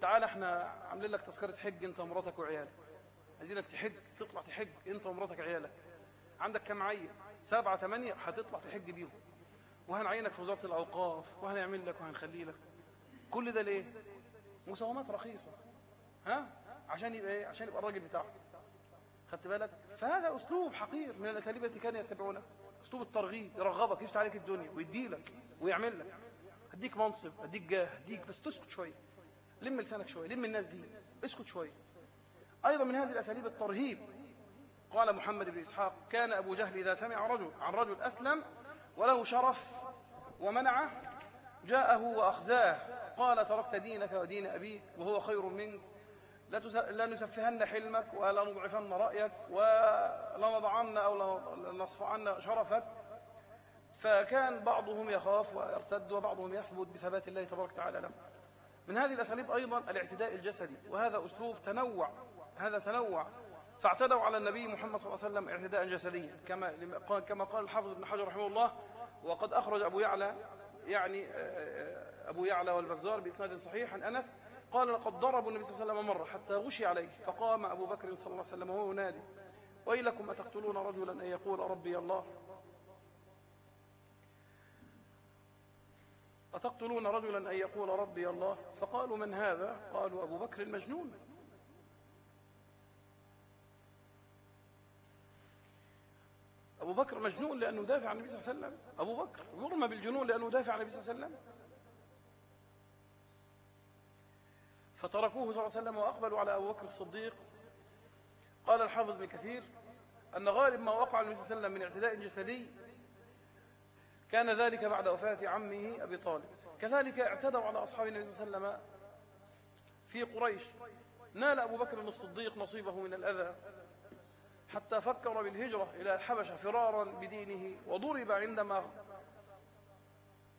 تعال إحنا عاملين لك تذكرة حج أنت ومراتك وعيالك. عايزينك تحج تطلع تحج أنت ومراتك وعيالك عندك كم عيل؟ سبعة ثمانية هتطلع تحج بيهم. وهنعينك في وزارة الأوقاف؟ وهنعمل لك وهنخلي لك؟ كل ده ليه؟ مساومات رخيصة. ها؟ عشان يبقى إيه؟ عشان يبقى الراجل بتاعه خدت بالك؟ فهذا أسلوب حقير من الأساليب التي كانوا يتبعونها. أسلوب الترغيب يرغبك يفتح عليك الدنيا ويدي لك ويعمل لك هديك منصب هديك جاه هديك بس تسكت شوية. لم لسانك شوية لم الناس دي. اسكت شوية. أيضا من هذه الأساليب الترهيب. قال محمد بن إسحاق كان أبو جهل إذا سمع رجل عن رجل أسلم وله شرف ومنعة جاءه وأخزاه. قال تركت دينك ودين أبيك وهو خير منك. لا نسفهن حلمك ولا نضعفن رأيك ولا نضعن أو لنصفعن شرفك. فكان بعضهم يخاف ويرتد وبعضهم يثبت بثبات الله تبارك وتعالى له. من هذه الأساليب أيضا الاعتداء الجسدي وهذا أسلوب تنوع هذا تنوع. فاعتدوا على النبي محمد صلى الله عليه وسلم اعتداء جسديا كما كما قال الحافظ ابن حجر رحمه الله وقد أخرج أبو يعلى يعني أبو يعلى والبزار بإسناد صحيح عن أنس قال لقد ضربوا النبي صلى الله عليه وسلم مرة حتى غشي عليه فقام أبو بكر صلى الله عليه وسلم وهو ينادي ويلكم أتقتلون رجلا أن يقول ربي الله؟ أتقتلون رجلا أن يقول ربي الله؟ فقالوا من هذا؟ قالوا أبو بكر المجنون. أبو بكر مجنون لأنه دافع عن النبي صلى الله عليه وسلم. أبو بكر يرمى بالجنون لأنه دافع عن النبي صلى الله عليه وسلم. فتركوه صلى الله عليه وسلم وأقبلوا على أبو بكر الصديق. قال الحافظ بن كثير أن غالب ما وقع النبي صلى الله عليه وسلم من اعتداء جسدي كان ذلك بعد وفاة عمه أبي طالب. كذلك اعتدوا على أصحاب النبي صلى الله عليه وسلم في قريش. نال أبو بكر الصديق نصيبه من الأذى حتى فكر بالهجرة إلى الحبشة فرارا بدينه وضرب عندما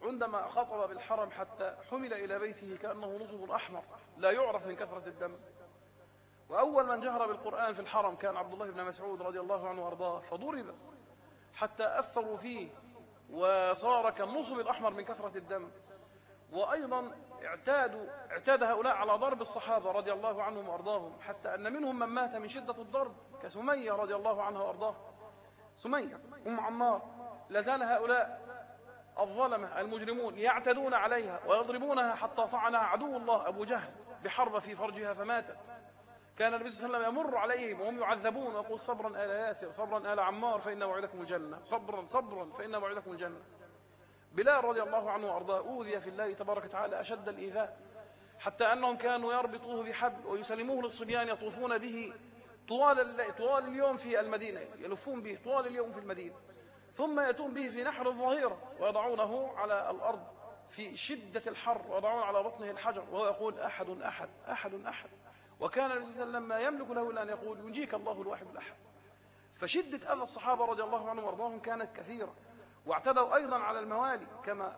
عندما خطب بالحرم حتى حمل إلى بيته كأنه نصب أحمر لا يعرف من كثرة الدم. وأول من جهر بالقرآن في الحرم كان عبد الله بن مسعود رضي الله عنه وأرضاه فضرب حتى أثروا فيه وصار كالنصب الأحمر من كثرة الدم. وأيضا اعتادوا اعتاد هؤلاء على ضرب الصحابة رضي الله عنهم وأرضاهم حتى أن منهم من مات من شدة الضرب كسمية رضي الله عنها وأرضاه. سمية أم عمار. لازال هؤلاء الظلمة المجرمون يعتدون عليها ويضربونها حتى طعنها عدو الله أبو جهل بحرب في فرجها فماتت. كان النبي صلى الله عليه وسلم يمر عليهم وهم يعذبون ويقول صبرا آل ياسر صبرا آل عمار فإن موعدكم الجنة صبرا صبرا فإن موعدكم الجنة. بلال رضي الله عنه وأرضاه أوذي في الله تبارك وتعالى أشد الإيذاء حتى أنهم كانوا يربطوه بحبل ويسلموه للصبيان يطوفون به طوال, طوال اليوم في المدينة يلفون به طوال اليوم في المدينة. ثم يأتون به في نحر الظهيرة ويضعونه على الأرض في شدة الحر ويضعون على بطنه الحجر وهو يقول أحد أحد أحد أحد. وكان النبي صلى الله عليه وسلم ما يملك له إلا أن يقول ينجيك الله الواحد الأحد. فشدة أذى الصحابة رضي الله عنهم وأرضاهم كانت كثيرة واعتدوا أيضا على الموالي كما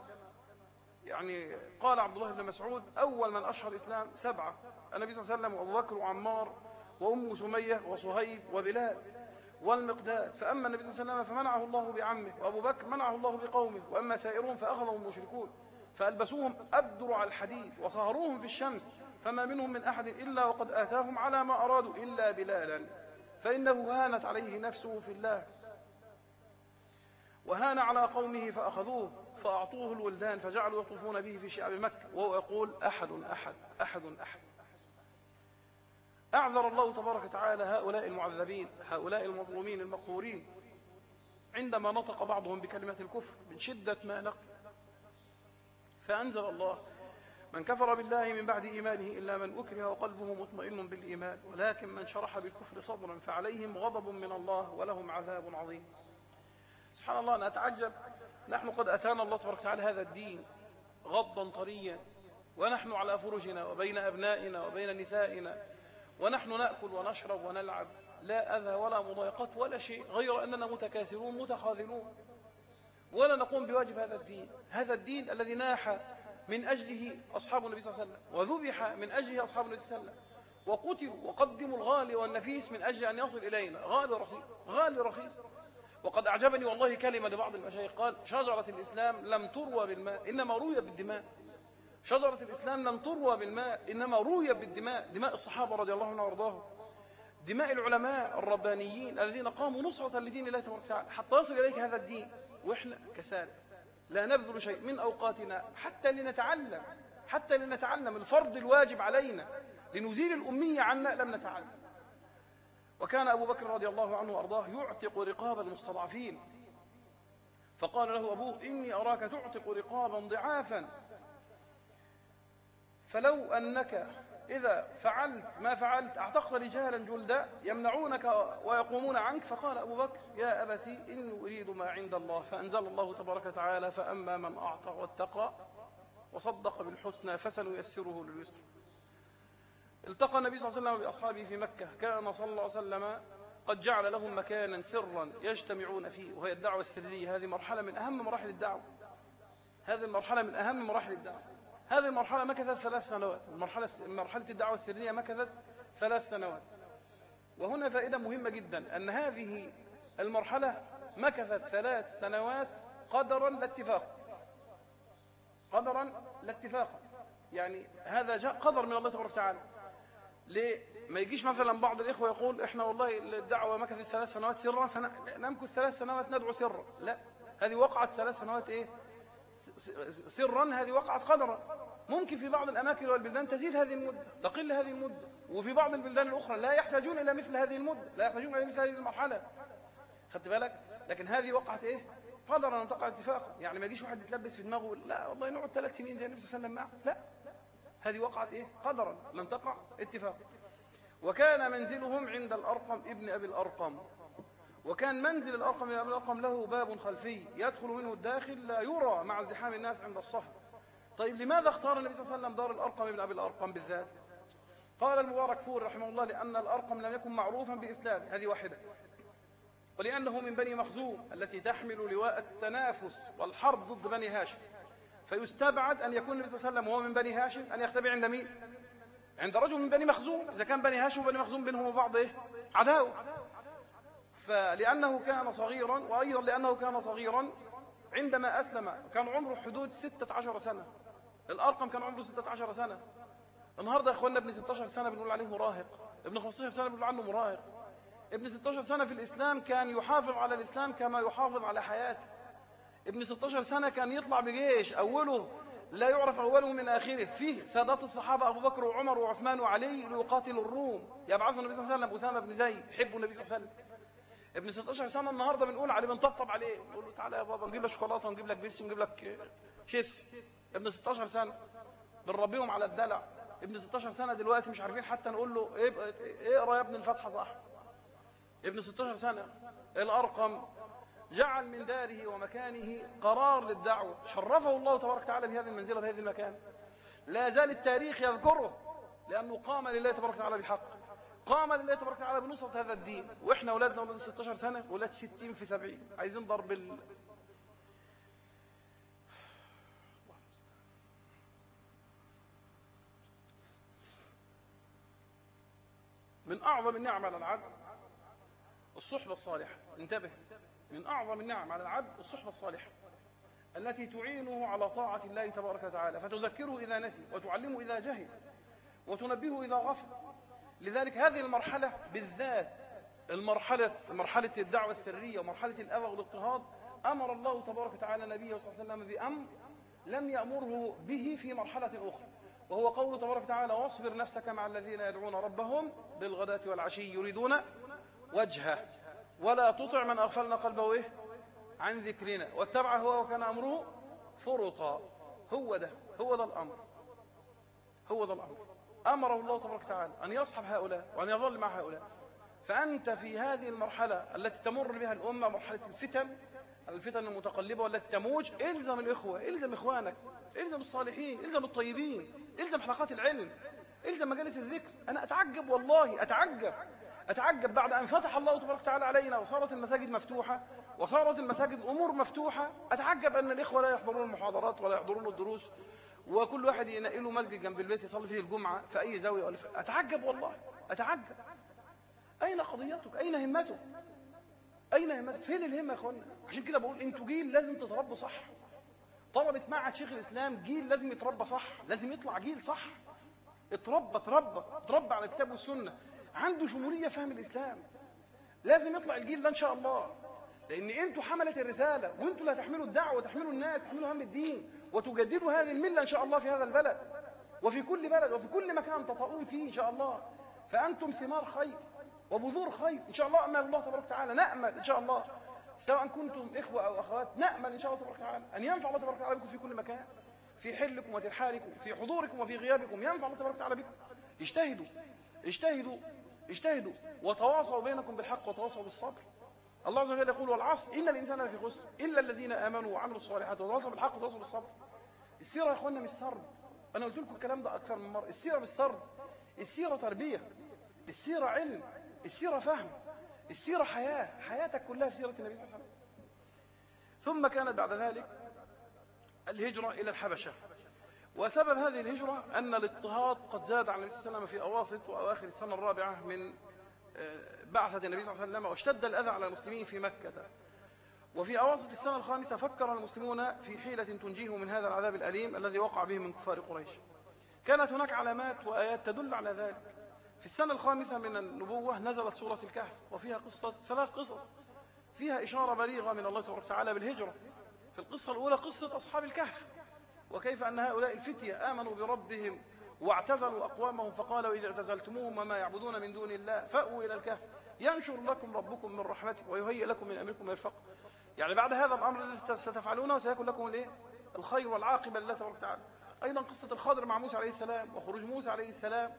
يعني قال عبد الله بن مسعود أول من أشهر الإسلام سبعة النبي صلى الله عليه وسلم وأبو بكر وعمار وأم سمية وصهيب وبلال. والمقداد فأما النبي صلى الله عليه وسلم فمنعه الله بعمه وأبو بكر منعه الله بقومه وأما سائرون فأخذهم المشركون فألبسوهم أبدر على الحديد وصهروهم في الشمس فما منهم من أحد إلا وقد آتاهم على ما أرادوا إلا بلالا. فإنه هانت عليه نفسه في الله. وهان على قومه فأخذوه فأعطوه الولدان فجعلوا يطوفون به في شعب مكة. وهو يقول أحد أحد أحد أحد. أعذر الله تبارك وتعالى هؤلاء المعذبين هؤلاء المظلومين المقهورين عندما نطق بعضهم بكلمة الكفر من شدة ما نقل. فأنزل الله من كفر بالله من بعد إيمانه إلا من أكره وقلبه مطمئن بالإيمان ولكن من شرح بالكفر صبرا فعليهم غضب من الله ولهم عذاب عظيم. سبحان الله نتعجب نحن قد أتانا الله تبارك وتعالى هذا الدين غضا طريا ونحن على فرجنا وبين أبنائنا وبين نسائنا. ونحن نأكل ونشرب ونلعب. لا أذى ولا مضايقات ولا شيء غير أننا متكاسرون متخاذلون. ولا نقوم بواجب هذا الدين. هذا الدين الذي ناح من أجله أصحاب النبي صلى الله عليه وسلم وذبح من أجله أصحاب النبي صلى الله عليه وسلم وقتلوا وقدموا الغالي والنفيس من أجل أن يصل إلينا. غالي رخيص غالي رخيص وقد أعجبني والله كلمة لبعض المشايخ قال شجرة الإسلام لم تروى بالماء إنما روي بالدماء. شجرة الإسلام لم تروى بالماء إنما رويت بالدماء دماء الصحابة رضي الله عنهم وأرضاهم. دماء العلماء الربانيين الذين قاموا نصرة لدين الله تبارك وتعالى حتى يصل إليك هذا الدين. وإحنا كسالك لا نبذل شيء من أوقاتنا حتى لنتعلم حتى لنتعلم الفرض الواجب علينا لنزيل الأمية عنا لم نتعلم. وكان أبو بكر رضي الله عنه وأرضاه يعتق رقاب المستضعفين. فقال له أبوه إني أراك تعتق رقابا ضعافا. فلو أنك إذا فعلت ما فعلت أعتقت رجالا جلدا يمنعونك ويقومون عنك فقال أبو بكر يا أبتي إن أريد ما عند الله فأنزل الله تبارك وتعالى فأما من أعطى واتقى وصدق بالحسنى فسنيسره لليسر. التقى النبي صلى الله عليه وسلم بأصحابه في مكة. كان صلى الله عليه وسلم قد جعل لهم مكانا سرا يجتمعون فيه وهي الدعوة السرية. هذه مرحلة من أهم مراحل الدعوة. هذه المرحلة من أهم مراحل الدعوة. هذه المرحلة مكثت ثلاث سنوات. المرحلة مرحلة الدعوة السرية مكثت ثلاث سنوات. وهنا فائدة مهمة جدا أن هذه المرحلة مكثت ثلاث سنوات قدرا لا اتفاقا قدرا لا اتفاقا يعني هذا جاء قدر من الله تبارك وتعالى. ليه؟ ما يجيش مثلا بعض الإخوة يقول إحنا والله الدعوة مكثت ثلاث سنوات سرا فنمكث ثلاث سنوات ندعو سرا. لا هذه وقعت ثلاث سنوات إيه؟ سرا هذه وقعت قدرا. ممكن في بعض الأماكن والبلدان تزيد هذه المدة تقل هذه المدة. وفي بعض البلدان الأخرى لا يحتاجون إلى مثل هذه المدة لا يحتاجون إلى مثل هذه المرحلة. خدت بالك؟ لكن هذه وقعت إيه؟ قدرا وتقع اتفاقا. يعني ما يجيش واحد يتلبس في دماغه لا والله نقعد ثلاث سنين زي النبي صلى الله عليه وسلم معه. لا. هذه وقعت إيه؟ قدرا. لم تقع اتفاقا وكان منزلهم عند الأرقم ابن أبي الأرقم. وكان منزل الأرقم ابن أبي الأرقم له باب خلفي يدخل منه الداخل لا يرى مع ازدحام الناس عند الصف طيب لماذا اختار النبي صلى الله عليه وسلم دار الأرقم ابن أبي الأرقم بالذات؟ قال المبارك فور رحمه الله لأن الأرقم لم يكن معروفا بإسلام هذه واحدة. ولأنه من بني مخزوم التي تحمل لواء التنافس والحرب ضد بني هاشم. فيستبعد أن يكون النبي صلى الله عليه وسلم وهو من بني هاشم أن يختبئ عند مين؟ عند رجل من بني مخزوم. إذا كان بني هاشم وبني مخزوم بينهم وبعض إيه؟ عداوة. فلأنه كان صغيرا وأيضا لأنه كان صغيرا عندما أسلم كان عمره حدود 16 سنة. الأرقم كان عمره 16 سنة. النهاردة يا أخوانا ابن 16 سنة بنقول عليه مراهق. ابن 15 سنة بنقول عنه مراهق. ابن 16 سنة في الإسلام كان يحافظ على الإسلام كما يحافظ على حياته. ابن 16 سنة كان يطلع بجيش أوله لا يعرف أوله من آخره. فيه سادات الصحابة أبو بكر وعمر وعثمان وعلي ليقاتلوا الروم. يبعثوا النبي صلى الله عليه وسلم أسامة بن زيد يحبوا النبي صلى الله عليه وسلم. ابن 16 سنة النهاردة بنقول عليه بنطبطب عليه. نقول له تعالى يا بابا نجيب لك شوكولاتة ونجيب لك بيبسي ونجيب لك شيبسي ابن 16 سنة بنربيهم على الدلع. ابن 16 سنة دلوقتي مش عارفين حتى نقول له اقرأ يا ابن الفتحة صح؟ ابن 16 سنة الأرقم جعل من داره ومكانه قرار للدعوة. شرفه الله تبارك وتعالى بهذه المنزلة بهذه المكان. لا زال التاريخ يذكره لأنه قام لله تبارك وتعالى بحق. قام لله تبارك وتعالى بنصرة هذا الدين. وإحنا أولادنا أولاد 16 سنة أولاد 60 في 70 عايزين ضرب ال... من أعظم النعم على العبد الصحبة الصالحة. انتبه. من أعظم النعم على العبد الصحبة الصالحة التي تعينه على طاعة الله تبارك وتعالى. فتذكره إذا نسي وتعلمه إذا جهل وتنبهه إذا غفل. لذلك هذه المرحلة بالذات المرحلة مرحلة الدعوة السرية ومرحلة الأذى والاضطهاد أمر الله تبارك وتعالى نبيه صلى الله عليه وسلم بأمر لم يأمره به في مرحلة أخرى وهو قوله تبارك وتعالى واصبر نفسك مع الذين يدعون ربهم بالغداة والعشي يريدون وجهه ولا تطع من أغفلنا قلبه إيه؟ عن ذكرنا واتبع هو وكان أمره فرطا هو ده هو ده الأمر هو ده الأمر أمره الله تبارك وتعالى أن يصحب هؤلاء وأن يظل مع هؤلاء. فأنت في هذه المرحلة التي تمر بها الأمة مرحلة الفتن الفتن المتقلبة والتي تموج إلزم الإخوة إلزم إخوانك إلزم الصالحين إلزم الطيبين إلزم حلقات العلم إلزم مجالس الذكر. أنا أتعجب والله أتعجب. أتعجب بعد أن فتح الله تبارك وتعالى علينا وصارت المساجد مفتوحة وصارت المساجد الأمور مفتوحة. أتعجب أن الإخوة لا يحضرون المحاضرات ولا يحضرون الدروس. وكل واحد ينقل له مسجد جنب البيت يصلي فيه الجمعة في أي زاوية ولا في أتعجب والله أتعجب. أين قضيتك؟ أين همتك؟ أين همتك؟ فين الهمة يا أخوانا عشان كده بقول أنتوا جيل لازم تتربوا صح. طلبة معهد شيخ الإسلام جيل لازم يتربى صح لازم يطلع جيل صح. اتربى اتربى اتربى على الكتاب والسنة. عنده شمولية فهم الإسلام. لازم يطلع الجيل ده إن شاء الله. لأن أنتوا حملة الرسالة وأنتوا اللي هتحملوا الدعوة وتحملوا الناس تحملوا هم الدين. وتجددوا هذه الملة إن شاء الله في هذا البلد. وفي كل بلد وفي كل مكان تطؤون فيه إن شاء الله. فأنتم ثمار خير وبذور خير إن شاء الله. أمل الله تبارك وتعالى. نأمل إن شاء الله سواء كنتم إخوة أو أخوات نأمل إن شاء الله تبارك وتعالى أن ينفع الله تبارك وتعالى بكم في كل مكان. في حلكم وترحالكم في حضوركم وفي غيابكم ينفع الله تبارك وتعالى بكم. اجتهدوا اجتهدوا اجتهدوا وتواصوا بينكم بالحق وتواصوا بالصبر. الله عز وجل يقول والعصر إن الإنسان لفي خسر إلا الذين آمنوا وعملوا الصالحات وتواصوا بالحق وتواصوا بالصبر. السيرة يا إخواننا مش سرد. أنا قلت لكم الكلام ده أكثر من مرة. السيرة مش سرد. السيرة تربية. السيرة علم. السيرة فهم. السيرة حياة. حياتك كلها في سيرة النبي صلى الله عليه وسلم. ثم كانت بعد ذلك الهجرة إلى الحبشة. وسبب هذه الهجرة أن الاضطهاد قد زاد على النبي صلى الله عليه وسلم في أواسط وأواخر السنة الرابعة من بعثة النبي صلى الله عليه وسلم واشتد الأذى على المسلمين في مكة. وفي أواسط السنة الخامسة فكر المسلمون في حيلة تنجيهم من هذا العذاب الأليم الذي وقع به من كفار قريش. كانت هناك علامات وآيات تدل على ذلك. في السنة الخامسة من النبوة نزلت سورة الكهف وفيها قصة ثلاث قصص. فيها إشارة بليغة من الله تبارك وتعالى بالهجرة. في القصة الأولى قصة أصحاب الكهف. وكيف أن هؤلاء الفتية آمنوا بربهم واعتزلوا أقوامهم فقالوا إذا اعتزلتموهم وما يعبدون من دون الله فأووا إلى الكهف. ينشر لكم ربكم من رحمته ويهيئ لكم من أمركم مرفق يعني بعد هذا الأمر الذي ستفعلونه سيكون لكم الإيه؟ الخير والعاقبة لله تبارك وتعالى. أيضا قصة الخضر مع موسى عليه السلام وخروج موسى عليه السلام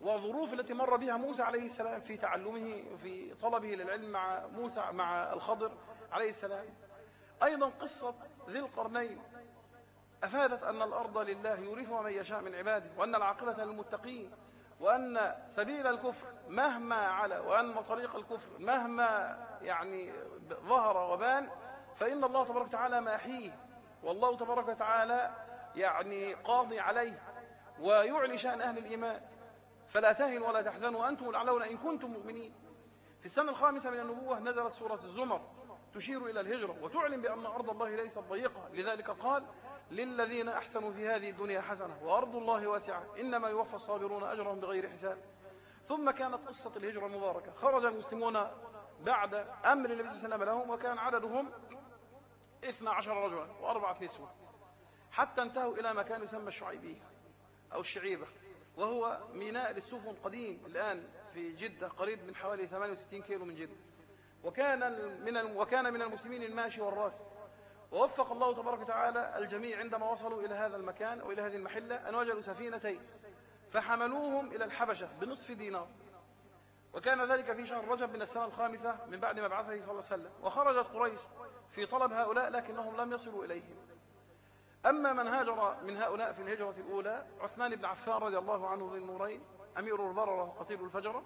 والظروف التي مر بها موسى عليه السلام في تعلمه وفي طلبه للعلم مع موسى مع الخضر عليه السلام. أيضا قصة ذي القرنين أفادت أن الأرض لله يورثها من يشاء من عباده وأن العاقبة للمتقين وأن سبيل الكفر مهما على وأن طريق الكفر مهما يعني ظهر وبان فإن الله تبارك وتعالى ماحيه والله تبارك وتعالى يعني قاضي عليه ويعلي شأن أهل الإيمان. فلا تهنوا ولا تحزنوا وأنتم الأعلون إن كنتم مؤمنين. في السنة الخامسة من النبوة نزلت سورة الزمر تشير إلى الهجرة وتعلن بأن أرض الله ليست ضيقة لذلك قال للذين أحسنوا في هذه الدنيا حسنة وأرض الله واسعة. إنما يوفى الصابرون أجرهم بغير حساب. ثم كانت قصة الهجرة المباركة. خرج المسلمون بعد أمر النبي صلى الله عليه وسلم لهم وكان عددهم 12 رجلا وأربعة نسوة. حتى انتهوا إلى مكان يسمى الشعيبية أو الشعيبة وهو ميناء للسفن قديم الآن في جدة قريب من حوالي 68 كيلو من جدة. وكان من وكان من المسلمين الماشي والراكب. ووفق الله تبارك وتعالى الجميع عندما وصلوا إلى هذا المكان أو إلى هذه المحلة أن وجدوا سفينتين فحملوهم إلى الحبشة بنصف دينار. وكان ذلك في شهر رجب من السنة الخامسة من بعد مبعثه صلى الله عليه وسلم. وخرجت قريش في طلب هؤلاء لكنهم لم يصلوا إليهم. أما من هاجر من هؤلاء في الهجرة الأولى عثمان بن عفان رضي الله عنه ذي النورين أمير البررة وقتيل الفجرة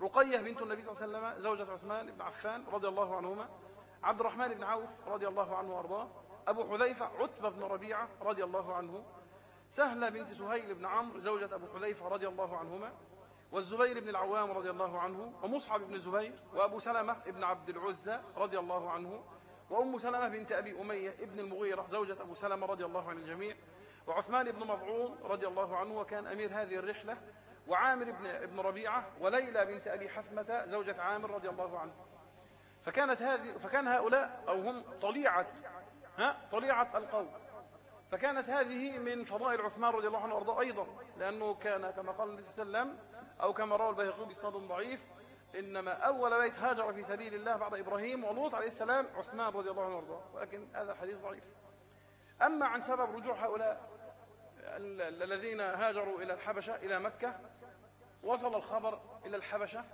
رقية بنت النبي صلى الله عليه وسلم زوجة عثمان بن عفان رضي الله عنهما عبد الرحمن بن عوف رضي الله عنه وأرضاه أبو حذيفة عتبة بن ربيعة رضي الله عنه سهلة بنت سهيل بن عمرو زوجة أبو حذيفة رضي الله عنهما والزبير بن العوام رضي الله عنه ومصعب بن الزبير وأبو سلمة بن عبد العزة رضي الله عنه وأم سلمة بنت أبي أمية ابن المغيرة زوجة أبو سلمة رضي الله عن الجميع وعثمان بن مضعون رضي الله عنه وكان أمير هذه الرحلة وعامر بن ابن ربيعة وليلى بنت أبي حثمة زوجة عامر رضي الله عنه. فكانت هذه فكان هؤلاء أو هم طليعة ها؟ طليعة القوم. فكانت هذه من فضائل عثمان رضي الله عنه وأرضاه أيضا لأنه كان كما قال النبي صلى الله عليه وسلم أو كما روى البيهقي بإسناد ضعيف إنما أول بيت هاجر في سبيل الله بعد إبراهيم ولوط عليه السلام عثمان رضي الله عنه وأرضاه. ولكن هذا حديث ضعيف. أما عن سبب رجوع هؤلاء الذين هاجروا إلى الحبشة إلى مكة وصل الخبر إلى الحبشة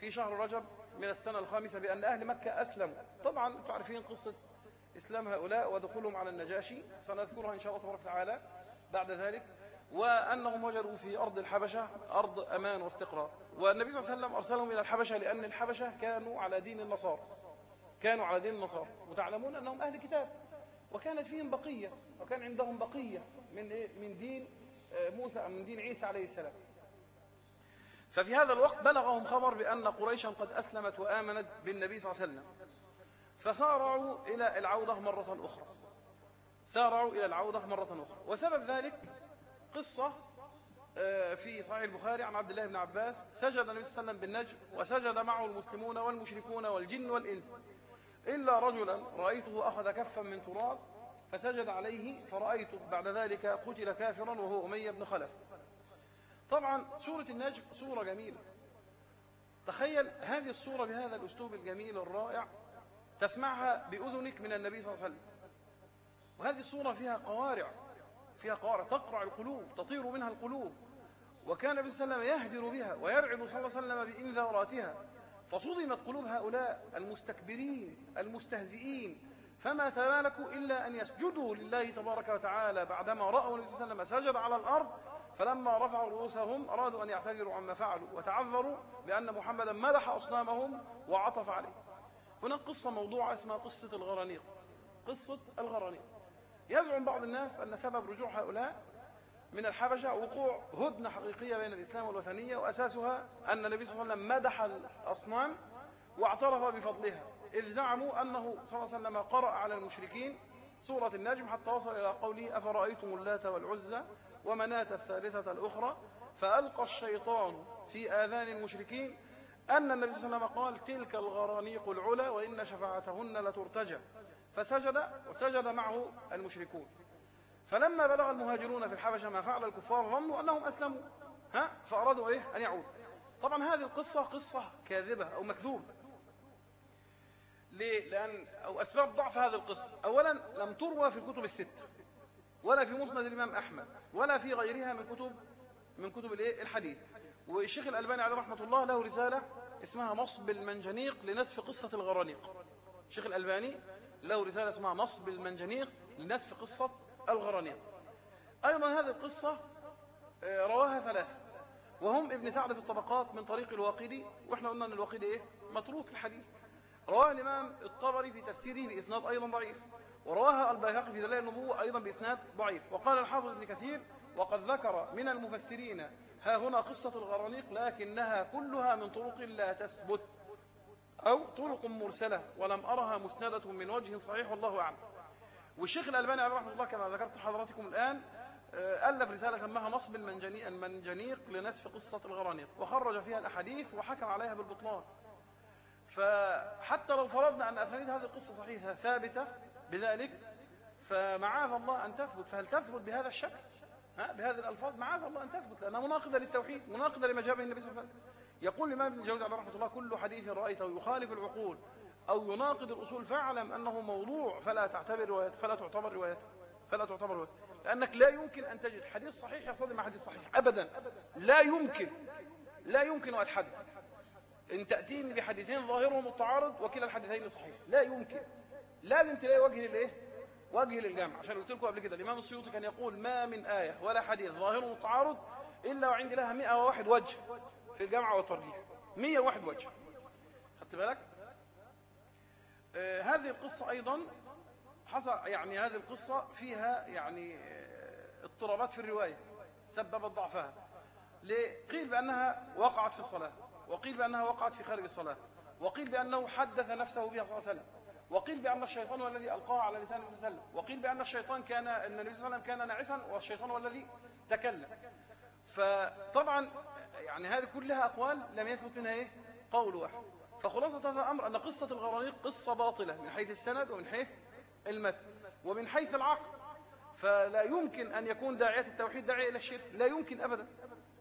في شهر رجب من السنة الخامسة بأن أهل مكة أسلموا. طبعا تعرفين قصة إسلام هؤلاء ودخولهم على النجاشي. سنذكرها إن شاء الله تبارك وتعالى بعد ذلك. وأنهم وجدوا في أرض الحبشة أرض أمان واستقرار. والنبي صلى الله عليه وسلم أرسلهم إلى الحبشة لأن الحبشة كانوا على دين النصارى. كانوا على دين النصارى. وتعلمون أنهم أهل كتاب. وكانت فيهم بقية. وكان عندهم بقية من إيه؟ من دين آه، موسى من دين عيسى عليه السلام. ففي هذا الوقت بلغهم خبر بأن قريشا قد أسلمت وآمنت بالنبي صلى الله عليه وسلم. فسارعوا إلى العودة مرة أخرى. سارعوا إلى العودة مرة أخرى. وسبب ذلك قصة آه، في صحيح البخاري عن عبد الله بن عباس. سجد النبي صلى الله عليه وسلم بالنجم وسجد معه المسلمون والمشركون والجن والإنس. إلا رجلا رأيته أخذ كفا من تراب فسجد عليه فرأيته بعد ذلك قتل كافرا وهو أمية بن خلف. طبعا سورة النجم سورة جميلة. تخيل هذه السورة بهذا الأسلوب الجميل الرائع تسمعها بأذنك من النبي صلى الله عليه وسلم. وهذه السورة فيها قوارع فيها قوارع تقرع القلوب تطير منها القلوب. وكان النبي صلى الله عليه وسلم يهدر بها ويرعد صلى الله عليه وسلم بإنذاراتها فصدمت قلوب هؤلاء المستكبرين المستهزئين. فما تمالكوا إلا أن يسجدوا لله تبارك وتعالى بعدما رأوا النبي صلى الله عليه وسلم سجد على الأرض فلما رفعوا رؤوسهم أرادوا أن يعتذروا عما فعلوا وتعذروا بأن محمدا مدح أصنامهم وعطف عليه هناك قصة موضوعة اسمها قصة الغرانيق. قصة الغرانيق. يزعم بعض الناس أن سبب رجوع هؤلاء من الحبشة وقوع هدنة حقيقية بين الإسلام والوثنية وأساسها أن النبي صلى الله عليه وسلم مدح الأصنام واعترف بفضلها إذ زعموا أنه صلى الله عليه وسلم قرأ على المشركين سورة النجم حتى وصل إلى قوله أفرأيتم اللات والعزى ومناة الثالثة الأخرى فألقى الشيطان في آذان المشركين أن النبي صلى الله عليه وسلم قال تلك الغرانيق العلا وإن شفاعتهن لترتجى فسجد وسجد معه المشركون. فلما بلغ المهاجرون في الحبشة ما فعل الكفار ظنوا أنهم أسلموا. ها؟ فأرادوا إيه؟ أن يعودوا. طبعا هذه القصة قصة كاذبة أو مكذوبة. ليه؟ لأن أو أسباب ضعف هذه القصة. أولا لم تروى في الكتب الست ولا في مسند الإمام أحمد ولا في غيرها من كتب من كتب الإيه؟ الحديث. والشيخ الألباني عليه رحمة الله له رسالة اسمها نصب المنجنيق لنسف قصة الغرانيق. الشيخ الألباني له رسالة اسمها نصب المنجنيق لنسف قصة الغرانيق. أيضا هذه القصة آه، رواها ثلاثة. وهم ابن سعد في الطبقات من طريق الواقدي وإحنا قلنا أن الواقدي إيه؟ متروك الحديث. رواه الإمام الطبري في تفسيره بإسناد أيضا ضعيف. ورواها البيهقي في دلائل النبوة أيضا بإسناد ضعيف. وقال الحافظ ابن كثير وقد ذكر من المفسرين ها هنا قصة الغرانيق لكنها كلها من طرق لا تثبت أو طرق مرسلة ولم أرها مسندة من وجه صحيح والله أعلم. والشيخ الألباني عليه رحمة الله كما ذكرت لحضراتكم الآن آه، ألف رسالة سماها نصب المنجنيق لنسف قصة الغرانيق وخرج فيها الأحاديث وحكم عليها بالبطلان. فحتى لو فرضنا أن أسانيد هذه القصة صحيحة ثابتة بذلك فمعاذ الله أن تثبت فهل تثبت بهذا الشكل؟ ها بهذه الألفاظ؟ معاذ الله أن تثبت لأنها مناقضة للتوحيد مناقضة لما جاء به النبي صلى الله عليه وسلم. يقول الإمام ابن الجوزي رحمة الله كل حديث رأيته يخالف العقول أو يناقض الأصول فاعلم أنه موضوع فلا تعتبر روايته فلا تعتبر روايته فلا تعتبر روايته لأنك لا يمكن أن تجد حديث صحيح يصطدم مع حديث صحيح أبدا. لا يمكن لا يمكن أتحدث. إن تأتيني بحديثين ظاهرهم التعارض وكلا الحديثين صحيح لا يمكن. لازم تلاقي وجه للإيه؟ وجه للجمع. عشان قلت لكم قبل كده الإمام السيوطي كان يقول ما من آية ولا حديث ظاهرهم التعارض إلا وعندي لها 101 وجه في الجمع والترجيح. 101 وجه. خدت بالك؟ آه هذه القصة أيضا حصل يعني هذه القصة فيها يعني آه، اضطرابات في الرواية سببت ضعفها. ليه؟ قيل بأنها وقعت في الصلاة وقيل بأنها وقعت في خارج الصلاة وقيل بأنه حدث نفسه بها صلى الله عليه وسلم. وقيل بأن الشيطان هو الذي ألقاه على لسان النبي صلى الله عليه وسلم. وقيل بأن الشيطان كان أن النبي صلى الله عليه وسلم كان ناعسا والشيطان هو الذي تكلم. فطبعا يعني هذه كلها أقوال لم يثبت منها إيه؟ قول واحد. فخلاصة هذا الأمر أن قصة الغرانيق قصة باطلة من حيث السند ومن حيث المتن ومن حيث العقل. فلا يمكن أن يكون داعية التوحيد داعية إلى الشرك. لا يمكن أبدا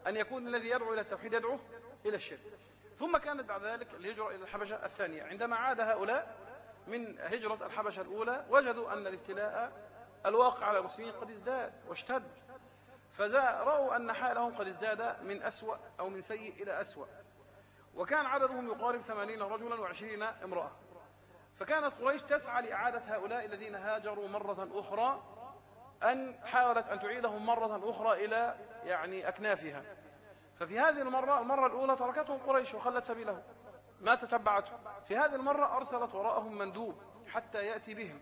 أن يكون الذي يدعو إلى التوحيد يدعو إلى الشرك. ثم كانت بعد ذلك الهجرة إلى الحبشة الثانية. عندما عاد هؤلاء من هجرة الحبشة الأولى وجدوا أن الابتلاء الواقع على المسلمين قد ازداد واشتد. فرأوا أن حالهم قد ازداد من أسوأ أو من سيء إلى أسوأ. وكان عددهم يقارب ثمانين رجلا وعشرين امرأة. فكانت قريش تسعى لإعادة هؤلاء الذين هاجروا مرة أخرى أن حاولت أن تعيدهم مرة أخرى إلى يعني أكنافها. ففي هذه المرة المرة الأولى تركتهم قريش وخلت سبيلهم. ما تتبعتهم في هذه المرة أرسلت وراءهم مندوب حتى يأتي بهم.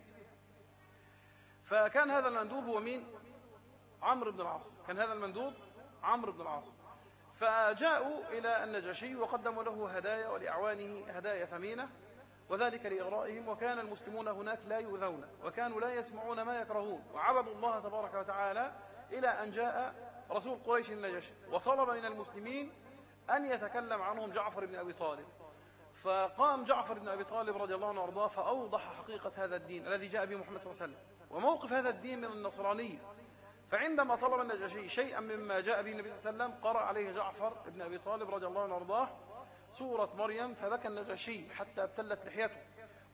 فكان هذا المندوب هو مين؟ عمرو بن العاص. كان هذا المندوب عمرو بن العاص. فجاءوا إلى النجاشي وقدموا له هدايا ولأعوانه هدايا ثمينة وذلك لإغرائهم. وكان المسلمون هناك لا يؤذون وكانوا لا يسمعون ما يكرهون. وعبدوا الله تبارك وتعالى إلى أن جاء رسول قريش النجاشي. وطلب من المسلمين أن يتكلم عنهم جعفر بن أبي طالب. فقام جعفر بن أبي طالب رضي الله عنه وأرضاه فأوضح حقيقة هذا الدين الذي جاء به محمد صلى الله عليه وسلم. وموقف هذا الدين من النصرانية. فعندما طلب النجاشي شيئا مما جاء به النبي صلى الله عليه وسلم قرأ عليه جعفر بن أبي طالب رضي الله عنه وأرضاه سورة مريم فبكى النجاشي حتى ابتلت لحيته.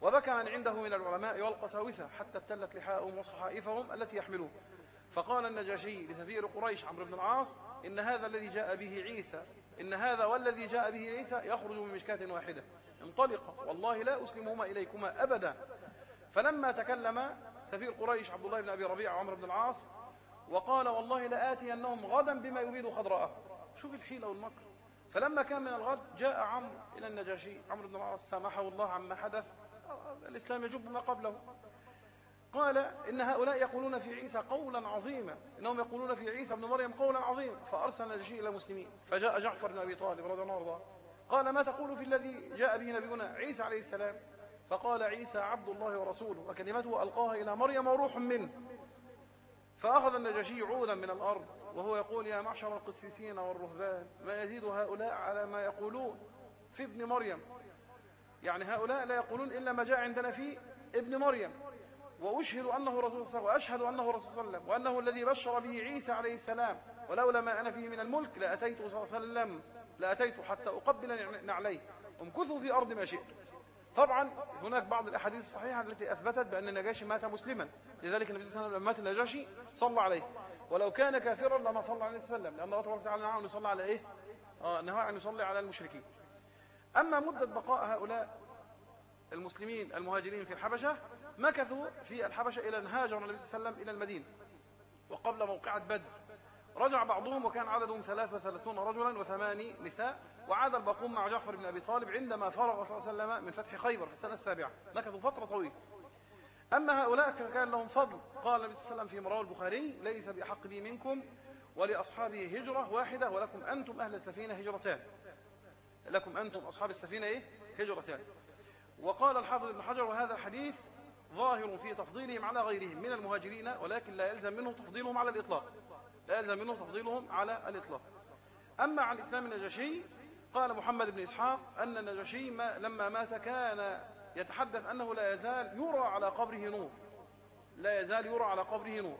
وبكى من عنده من العلماء والقساوسة حتى ابتلت لحاءهم وصحائفهم التي يحملون فقال النجاشي لسفير قريش عمرو بن العاص إن هذا الذي جاء به عيسى إن هذا والذي جاء به عيسى يخرج من مشكاة واحدة. انطلق. والله لا أسلمهما إليكما أبدا. فلما تكلم سفير قريش عبد الله بن أبي ربيعة وعمر بن العاص وقال والله لآتينهم غدا بما يبيد خضراءه شوف الحيلة والمكر فلما كان من الغد جاء عمرو إلى النجاشي. عمرو بن العاص سامحه الله عما حدث. الإسلام يجب ما قبله. قال إن هؤلاء يقولون في عيسى قولا عظيما. إنهم يقولون في عيسى ابن مريم قولا عظيما. فأرسل النجاشي إلى المسلمين. فجاء جعفر بن أبي طالب رضي الله عنه قال ما تقول في الذي جاء به نبينا عيسى عليه السلام؟ فقال عيسى عبد الله ورسوله وكلمته ألقاها إلى مريم وروح منه. فأخذ النجاشي عودا من الأرض وهو يقول يا معشر القسيسين والرهبان ما يزيد هؤلاء على ما يقولون في ابن مريم؟ يعني هؤلاء لا يقولون إلا ما جاء عندنا في ابن مريم. وأشهد أنه رسول الله وأشهد أنه رسول صلى الله عليه وسلم وأنه الذي بشر به عيسى عليه السلام. ولولا ما أنا فيه من الملك لأتيت صلى الله عليه وسلم لأتيت حتى أقبل نعليه. امكثوا في أرض ما شئتم طبعا هناك بعض الأحاديث الصحيحة التي أثبتت بأن النجاشي مات مسلما. لذلك النبي صلى الله عليه وسلم لما مات النجاشي صلى عليه. ولو كان كافرا لما صلى عليه وسلم لأن الله تبارك وتعالى نهى أن يصلى على إيه؟ آه نهى أن يصلي على المشركين. أما مدة بقاء هؤلاء المسلمين المهاجرين في الحبشة مكثوا في الحبشة إلى أن هاجر النبي صلى الله عليه وسلم إلى المدينة. وقبل موقعة بدر. رجع بعضهم وكان عددهم 33 رجلا وثماني نساء وعاد الباقون مع جعفر بن أبي طالب عندما فرغ صلى الله عليه وسلم من فتح خيبر في السنة السابعة. مكثوا فترة طويلة. أما هؤلاء فكان لهم فضل. قال النبي صلى الله عليه وسلم في مراه البخاري ليس بأحق بي منكم ولأصحابه هجرة واحدة ولكم أنتم أهل السفينة هجرتان. لكم أنتم أصحاب السفينة إيه؟ هجرتان. وقال الحافظ ابن حجر وهذا الحديث ظاهر في تفضيلهم على غيرهم من المهاجرين ولكن لا يلزم منه تفضيلهم على الإطلاق. لا يلزم منه تفضيلهم على الإطلاق. أما عن إسلام النجاشي قال محمد بن إسحاق أن النجاشي ما لما مات كان يتحدث أنه لا يزال يرى على قبره نور. لا يزال يرى على قبره نور.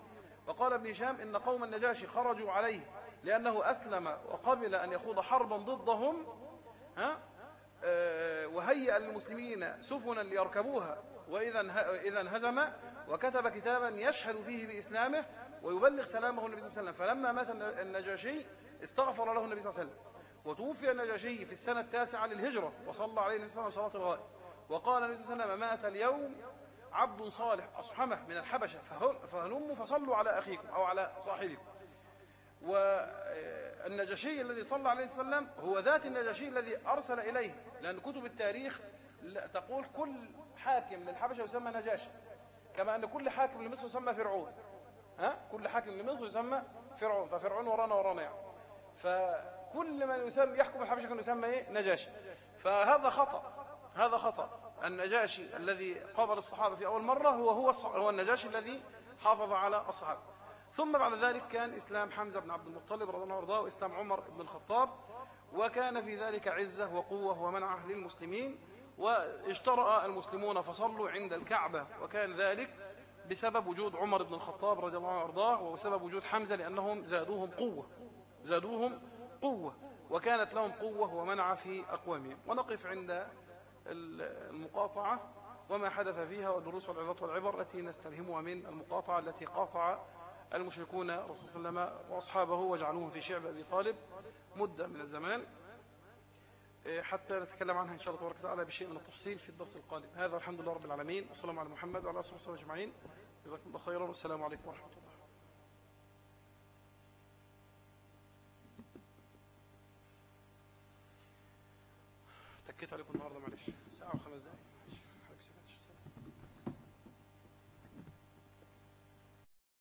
وقال ابن هشام إن قوم النجاشي خرجوا عليه لأنه أسلم وقبل أن يخوض حربا ضدهم ها آه، وهيأ للمسلمين سفنا ليركبوها. وإذا إذا انهزم وكتب كتابا يشهد فيه بإسلامه ويبلغ سلامه النبي صلى الله عليه وسلم. فلما مات النجاشي استغفر له النبي صلى الله عليه وسلم. وتوفي النجاشي في السنة التاسعة للهجرة وصلى عليه النبي صلى الله عليه وسلم صلاة الغائب. وقال النبي صلى الله عليه وسلم مات اليوم عبد صالح أصحمه من الحبشة فهلموا فصلوا على أخيكم أو على صاحبكم. والنجاشي الذي صلى عليه وسلم هو ذات النجاشي الذي أرسل إليه لأن كتب التاريخ تقول كل حاكم للحبشة يسمى نجاشي كما أن كل حاكم لمصر يسمى فرعون. ها؟ كل حاكم لمصر يسمى فرعون ففرعون ورانا ورانا يعني. فكل من يسمى يحكم الحبشة كان يسمى إيه؟ نجاشي فهذا خطأ هذا خطأ. النجاشي الذي قابل الصحابة في أول مرة هو هو هو النجاشي الذي حافظ على الصحابة. ثم بعد ذلك كان إسلام حمزة بن عبد المطلب رضي الله عنه وإسلام عمر بن الخطاب وكان في ذلك عزة وقوة ومنعة للمسلمين. واجترأ المسلمون فصلوا عند الكعبة وكان ذلك بسبب وجود عمر بن الخطاب رضي الله عنه وأرضاه وبسبب وجود حمزة لأنهم زادوهم قوة زادوهم قوة وكانت لهم قوة ومنع في أقوامهم. ونقف عند المقاطعة وما حدث فيها والدروس والعظات والعبر التي نستلهمها من المقاطعة التي قاطع المشركون رسول الله وأصحابه وجعلوهم في شعب أبي طالب مدة من الزمان. حتى نتكلم عنها إن شاء الله تبارك وتعالى بشيء من التفصيل في الدرس القادم. هذا الحمد لله رب العالمين الله على محمد وعلى آله وصحبه أجمعين. جزاكم الله خيرا والسلام عليكم ورحمة الله. تكيت عليكم النهارده معلش. ساعة وخمس دقائق